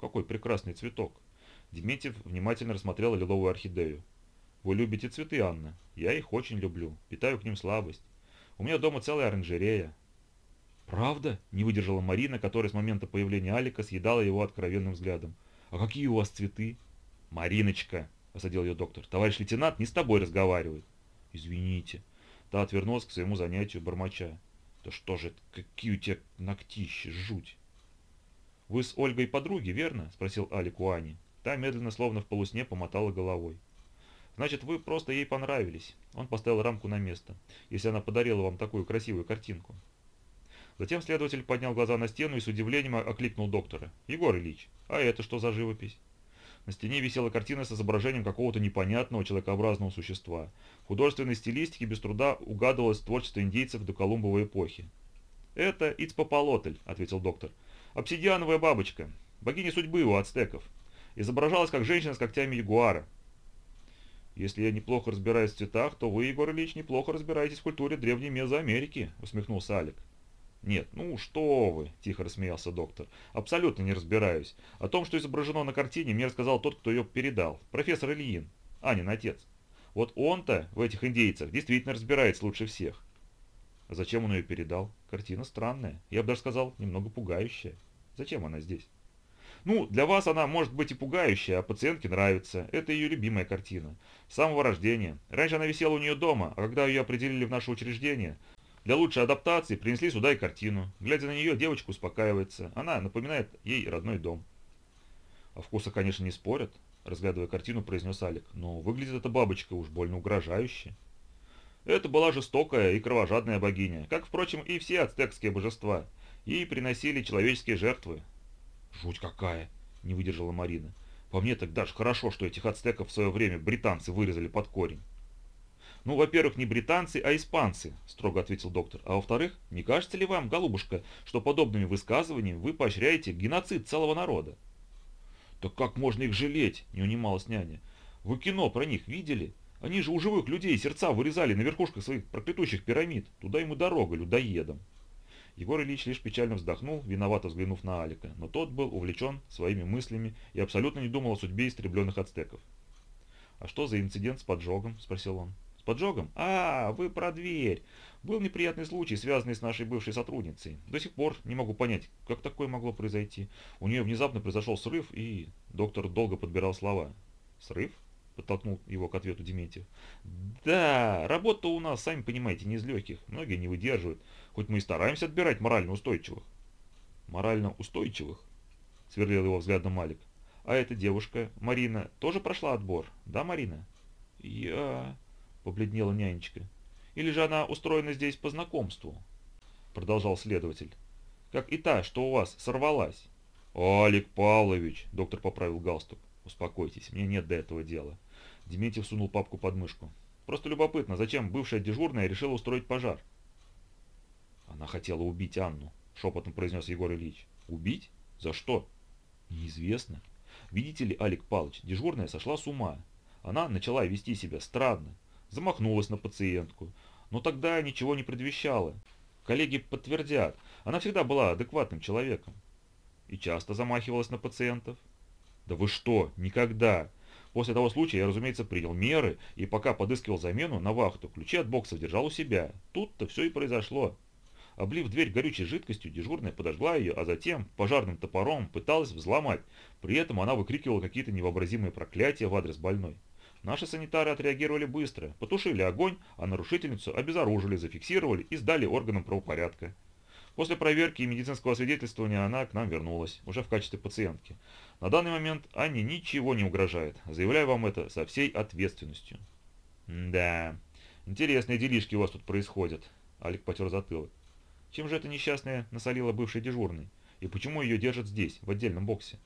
«Какой прекрасный цветок!» Дементьев внимательно рассмотрел лиловую орхидею. «Вы любите цветы, Анна? Я их очень люблю. Питаю к ним слабость. У меня дома целая оранжерея. «Правда?» – не выдержала Марина, которая с момента появления Алика съедала его откровенным взглядом. «А какие у вас цветы?» «Мариночка!» – осадил ее доктор. «Товарищ лейтенант не с тобой разговаривает». «Извините». Та отвернулась к своему занятию бормоча. «Да что же, какие у тебя ногтищи, жуть!» «Вы с Ольгой подруги, верно?» – спросил Алик у Ани. Та медленно, словно в полусне, помотала головой. «Значит, вы просто ей понравились». Он поставил рамку на место. «Если она подарила вам такую красивую картинку». Затем следователь поднял глаза на стену и с удивлением окликнул доктора. «Егор Ильич, а это что за живопись?» На стене висела картина с изображением какого-то непонятного человекообразного существа. В художественной стилистике без труда угадывалось творчество индейцев до Колумбовой эпохи. «Это Ицпополотль», — ответил доктор. «Обсидиановая бабочка, богиня судьбы у ацтеков. Изображалась как женщина с когтями ягуара». «Если я неплохо разбираюсь в цветах, то вы, Егор Ильич, неплохо разбираетесь в культуре древней Мезоамерики», — усмехнулся Алик. «Нет, ну что вы!» – тихо рассмеялся доктор. «Абсолютно не разбираюсь. О том, что изображено на картине, мне рассказал тот, кто ее передал. Профессор Ильин. Анин отец. Вот он-то в этих индейцах действительно разбирается лучше всех». А зачем он ее передал? Картина странная. Я бы даже сказал, немного пугающая. Зачем она здесь? Ну, для вас она может быть и пугающая, а пациентке нравится. Это ее любимая картина. С самого рождения. Раньше она висела у нее дома, а когда ее определили в наше учреждение, для лучшей адаптации принесли сюда и картину. Глядя на нее, девочка успокаивается. Она напоминает ей родной дом. О вкусах, конечно, не спорят, разглядывая картину, произнес Алик. Но выглядит эта бабочка уж больно угрожающе. Это была жестокая и кровожадная богиня, как, впрочем, и все ацтекские божества. Ей приносили человеческие жертвы. «Жуть какая!» – не выдержала Марина. «По мне так даже хорошо, что этих ацтеков в свое время британцы вырезали под корень». «Ну, во-первых, не британцы, а испанцы», – строго ответил доктор. «А во-вторых, не кажется ли вам, голубушка, что подобными высказываниями вы поощряете геноцид целого народа?» «Так как можно их жалеть?» – не унималась няня. «Вы кино про них видели? Они же у живых людей сердца вырезали на верхушках своих проклятущих пирамид. Туда им и дорога, людоедам». Егор Ильич лишь печально вздохнул, виновато взглянув на Алика, но тот был увлечен своими мыслями и абсолютно не думал о судьбе истребленных ацтеков. «А что за инцидент с поджогом?» – спросил он поджогом? А, вы про дверь. Был неприятный случай, связанный с нашей бывшей сотрудницей. До сих пор не могу понять, как такое могло произойти. У нее внезапно произошел срыв, и доктор долго подбирал слова. Срыв? Подтолкнул его к ответу Дементьев. Да, работа у нас, сами понимаете, не из легких. Многие не выдерживают. Хоть мы и стараемся отбирать морально устойчивых. Морально устойчивых? Сверлил его взглядом Малик. А эта девушка, Марина, тоже прошла отбор, да, Марина? Я... Побледнела нянечка. Или же она устроена здесь по знакомству? Продолжал следователь. Как и та, что у вас сорвалась. «Алик Павлович!» – доктор поправил галстук. «Успокойтесь, мне нет до этого дела». Дементьев сунул папку под мышку. «Просто любопытно, зачем бывшая дежурная решила устроить пожар?» «Она хотела убить Анну», – шепотом произнес Егор Ильич. «Убить? За что?» «Неизвестно. Видите ли, Алик Павлович, дежурная сошла с ума. Она начала вести себя странно, замахнулась на пациентку, но тогда ничего не предвещало. Коллеги подтвердят, она всегда была адекватным человеком. И часто замахивалась на пациентов. Да вы что, никогда. После того случая я, разумеется, принял меры, и пока подыскивал замену на вахту, ключи от бокса держал у себя. Тут-то все и произошло. Облив дверь горючей жидкостью, дежурная подожгла ее, а затем пожарным топором пыталась взломать. При этом она выкрикивала какие-то невообразимые проклятия в адрес больной. Наши санитары отреагировали быстро, потушили огонь, а нарушительницу обезоружили, зафиксировали и сдали органам правопорядка. После проверки и медицинского свидетельствования она к нам вернулась, уже в качестве пациентки. На данный момент Анне ничего не угрожает, заявляю вам это со всей ответственностью. да, интересные делишки у вас тут происходят, Алик потер затылок. Чем же эта несчастная насолила бывшей дежурной? И почему ее держат здесь, в отдельном боксе?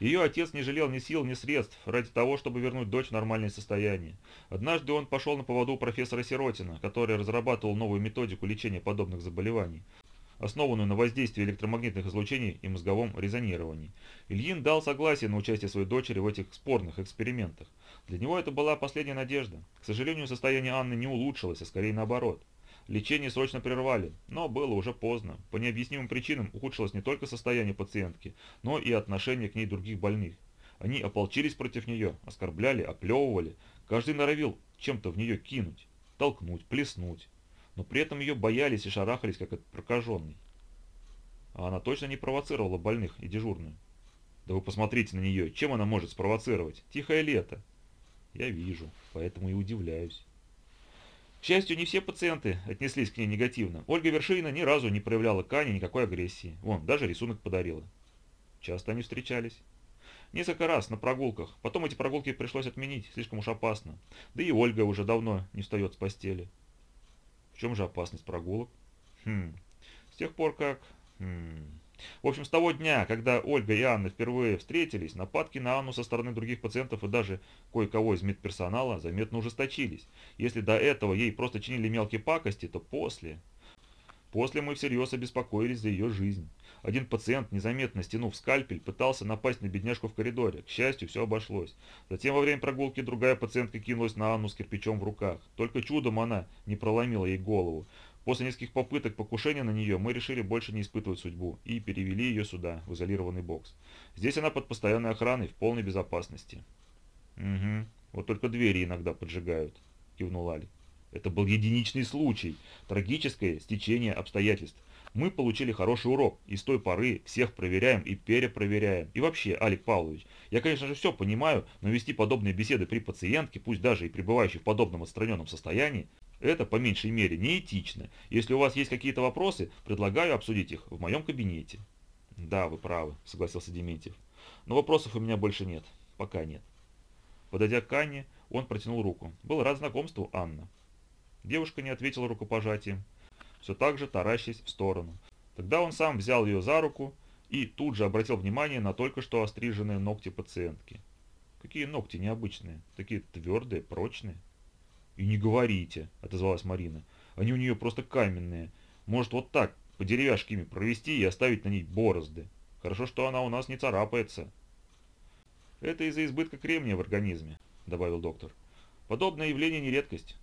Ее отец не жалел ни сил, ни средств ради того, чтобы вернуть дочь в нормальное состояние. Однажды он пошел на поводу профессора Сиротина, который разрабатывал новую методику лечения подобных заболеваний, основанную на воздействии электромагнитных излучений и мозговом резонировании. Ильин дал согласие на участие своей дочери в этих спорных экспериментах. Для него это была последняя надежда. К сожалению, состояние Анны не улучшилось, а скорее наоборот. Лечение срочно прервали, но было уже поздно. По необъяснимым причинам ухудшилось не только состояние пациентки, но и отношение к ней других больных. Они ополчились против нее, оскорбляли, оплевывали. Каждый норовил чем-то в нее кинуть, толкнуть, плеснуть. Но при этом ее боялись и шарахались, как от прокаженной. А она точно не провоцировала больных и дежурную. Да вы посмотрите на нее, чем она может спровоцировать? Тихое лето. Я вижу, поэтому и удивляюсь. К счастью, не все пациенты отнеслись к ней негативно. Ольга Вершинина ни разу не проявляла к Ане никакой агрессии. Вон, даже рисунок подарила. Часто они встречались. Несколько раз на прогулках. Потом эти прогулки пришлось отменить, слишком уж опасно. Да и Ольга уже давно не встает с постели. В чем же опасность прогулок? Хм, с тех пор как... Хм... В общем, с того дня, когда Ольга и Анна впервые встретились, нападки на Анну со стороны других пациентов и даже кое-кого из медперсонала заметно ужесточились. Если до этого ей просто чинили мелкие пакости, то после... После мы всерьез обеспокоились за ее жизнь. Один пациент, незаметно стянув скальпель, пытался напасть на бедняжку в коридоре. К счастью, все обошлось. Затем во время прогулки другая пациентка кинулась на Анну с кирпичом в руках. Только чудом она не проломила ей голову. После нескольких попыток покушения на нее мы решили больше не испытывать судьбу и перевели ее сюда, в изолированный бокс. Здесь она под постоянной охраной, в полной безопасности. «Угу, вот только двери иногда поджигают», – кивнул Али. «Это был единичный случай, трагическое стечение обстоятельств. Мы получили хороший урок, и с той поры всех проверяем и перепроверяем. И вообще, Алик Павлович, я, конечно же, все понимаю, но вести подобные беседы при пациентке, пусть даже и пребывающей в подобном отстраненном состоянии, это, по меньшей мере, неэтично. Если у вас есть какие-то вопросы, предлагаю обсудить их в моем кабинете. Да, вы правы, согласился Дементьев. Но вопросов у меня больше нет. Пока нет. Подойдя к Анне, он протянул руку. Был рад знакомству, Анна. Девушка не ответила рукопожатием, все так же таращась в сторону. Тогда он сам взял ее за руку и тут же обратил внимание на только что остриженные ногти пациентки. Какие ногти необычные, такие твердые, прочные. «И не говорите», — отозвалась Марина. «Они у нее просто каменные. Может, вот так, по деревяшке ими провести и оставить на ней борозды. Хорошо, что она у нас не царапается». «Это из-за избытка кремния в организме», — добавил доктор. «Подобное явление не редкость».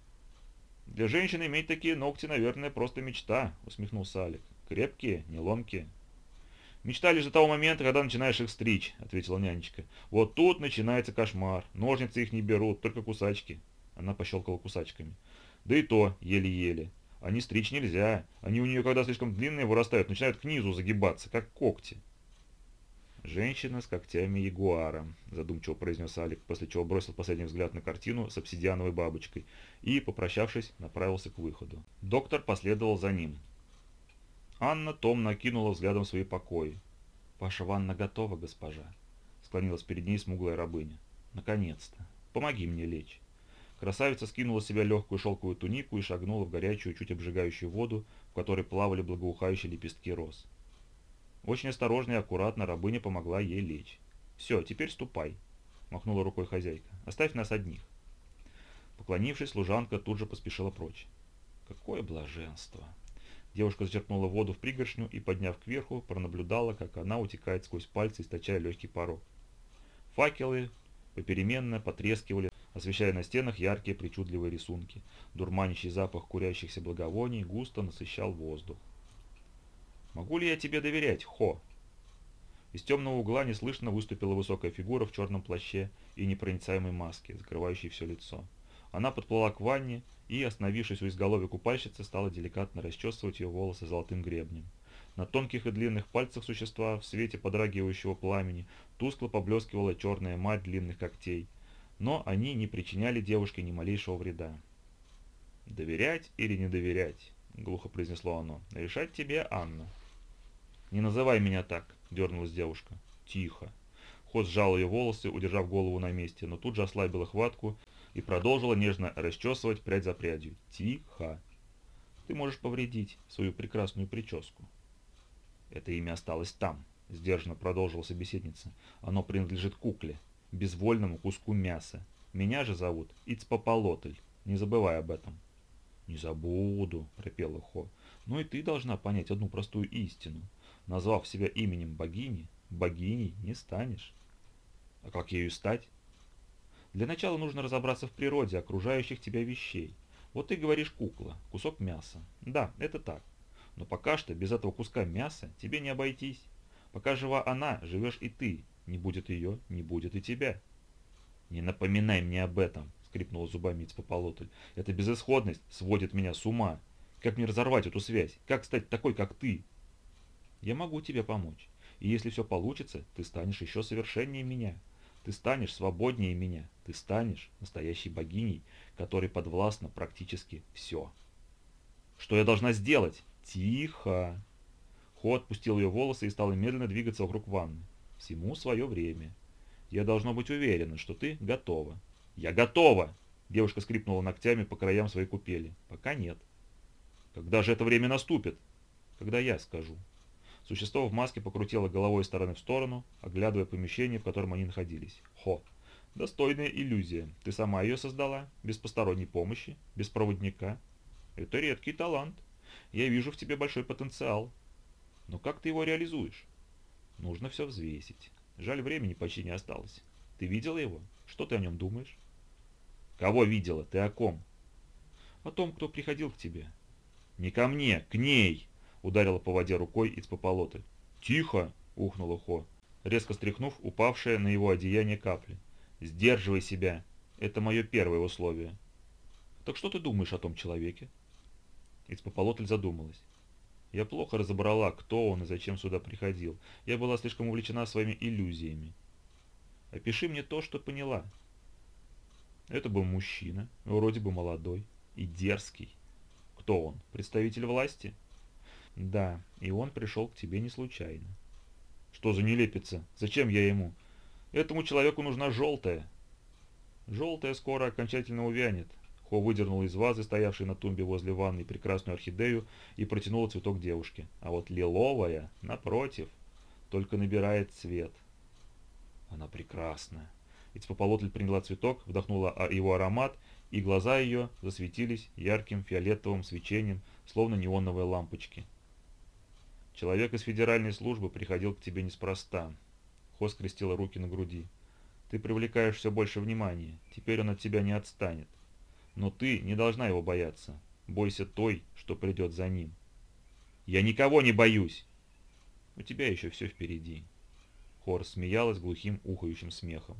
«Для женщины иметь такие ногти, наверное, просто мечта», — усмехнулся Алик. «Крепкие, не ломкие». «Мечта лишь до того момента, когда начинаешь их стричь», — ответила нянечка. «Вот тут начинается кошмар. Ножницы их не берут, только кусачки». Она пощелкала кусачками. Да и то, еле-еле. Они стричь нельзя. Они у нее, когда слишком длинные вырастают, начинают к низу загибаться, как когти. «Женщина с когтями ягуара», – задумчиво произнес Алик, после чего бросил последний взгляд на картину с обсидиановой бабочкой и, попрощавшись, направился к выходу. Доктор последовал за ним. Анна томно накинула взглядом свои покои. «Ваша ванна готова, госпожа». склонилась перед ней смуглая рабыня. «Наконец-то! Помоги мне лечь!» Красавица скинула с себя легкую шелковую тунику и шагнула в горячую, чуть обжигающую воду, в которой плавали благоухающие лепестки роз. Очень осторожно и аккуратно рабыня помогла ей лечь. «Все, теперь ступай», — махнула рукой хозяйка. «Оставь нас одних». Поклонившись, служанка тут же поспешила прочь. Какое блаженство! Девушка зачерпнула воду в пригоршню и, подняв кверху, пронаблюдала, как она утекает сквозь пальцы, источая легкий порог. Факелы попеременно потрескивали, освещая на стенах яркие причудливые рисунки. Дурманящий запах курящихся благовоний густо насыщал воздух. «Могу ли я тебе доверять, Хо?» Из темного угла неслышно выступила высокая фигура в черном плаще и непроницаемой маске, закрывающей все лицо. Она подплыла к ванне и, остановившись у изголовья купальщицы, стала деликатно расчесывать ее волосы золотым гребнем. На тонких и длинных пальцах существа в свете подрагивающего пламени тускло поблескивала черная мать длинных когтей, но они не причиняли девушке ни малейшего вреда. «Доверять или не доверять?» — глухо произнесло оно. «Решать тебе, Анна». «Не называй меня так», — дернулась девушка. «Тихо». Ход сжал ее волосы, удержав голову на месте, но тут же ослабила хватку и продолжила нежно расчесывать прядь за прядью. «Тихо! Ты можешь повредить свою прекрасную прическу». «Это имя осталось там», — сдержанно продолжила собеседница. «Оно принадлежит кукле, безвольному куску мяса. Меня же зовут Ицпополотль. Не забывай об этом». «Не забуду», — пропела Хо. «Но и ты должна понять одну простую истину. Назвав себя именем богини, богиней не станешь». «А как ею стать?» Для начала нужно разобраться в природе окружающих тебя вещей. Вот ты говоришь кукла, кусок мяса. Да, это так. Но пока что без этого куска мяса тебе не обойтись. Пока жива она, живешь и ты. Не будет ее, не будет и тебя. Не напоминай мне об этом, скрипнула зубами Ицпополотль. Эта безысходность сводит меня с ума. Как мне разорвать эту связь? Как стать такой, как ты? Я могу тебе помочь. И если все получится, ты станешь еще совершеннее меня. Ты станешь свободнее меня, ты станешь настоящей богиней, которой подвластно практически все. Что я должна сделать? Тихо. Хо отпустил ее волосы и стал медленно двигаться вокруг ванны. Всему свое время. Я должна быть уверена, что ты готова. Я готова! Девушка скрипнула ногтями по краям своей купели. Пока нет. Когда же это время наступит? Когда я скажу. Существо в маске покрутило головой из стороны в сторону, оглядывая помещение, в котором они находились. Хо. Достойная иллюзия. Ты сама ее создала, без посторонней помощи, без проводника. Это редкий талант. Я вижу в тебе большой потенциал. Но как ты его реализуешь? Нужно все взвесить. Жаль, времени почти не осталось. Ты видела его? Что ты о нем думаешь? Кого видела? Ты о ком? О том, кто приходил к тебе. Не ко мне, к ней! ударила по воде рукой из пополоты. «Тихо!» — ухнула Хо, резко стряхнув упавшее на его одеяние капли. «Сдерживай себя! Это мое первое условие!» «Так что ты думаешь о том человеке?» Ицпополотль задумалась. Я плохо разобрала, кто он и зачем сюда приходил. Я была слишком увлечена своими иллюзиями. Опиши мне то, что поняла. Это был мужчина, вроде бы молодой и дерзкий. Кто он? Представитель власти? Да, и он пришел к тебе не случайно. Что за нелепица? Зачем я ему? Этому человеку нужна желтая. Желтая скоро окончательно увянет. Хо выдернул из вазы, стоявшей на тумбе возле ванны, прекрасную орхидею и протянула цветок девушке. А вот лиловая, напротив, только набирает цвет. Она прекрасна. Ицпополотль приняла цветок, вдохнула его аромат, и глаза ее засветились ярким фиолетовым свечением, словно неоновые лампочки. Человек из федеральной службы приходил к тебе неспроста. Хо скрестила руки на груди. Ты привлекаешь все больше внимания. Теперь он от тебя не отстанет. Но ты не должна его бояться. Бойся той, что придет за ним. Я никого не боюсь. У тебя еще все впереди. Хор смеялась глухим ухающим смехом.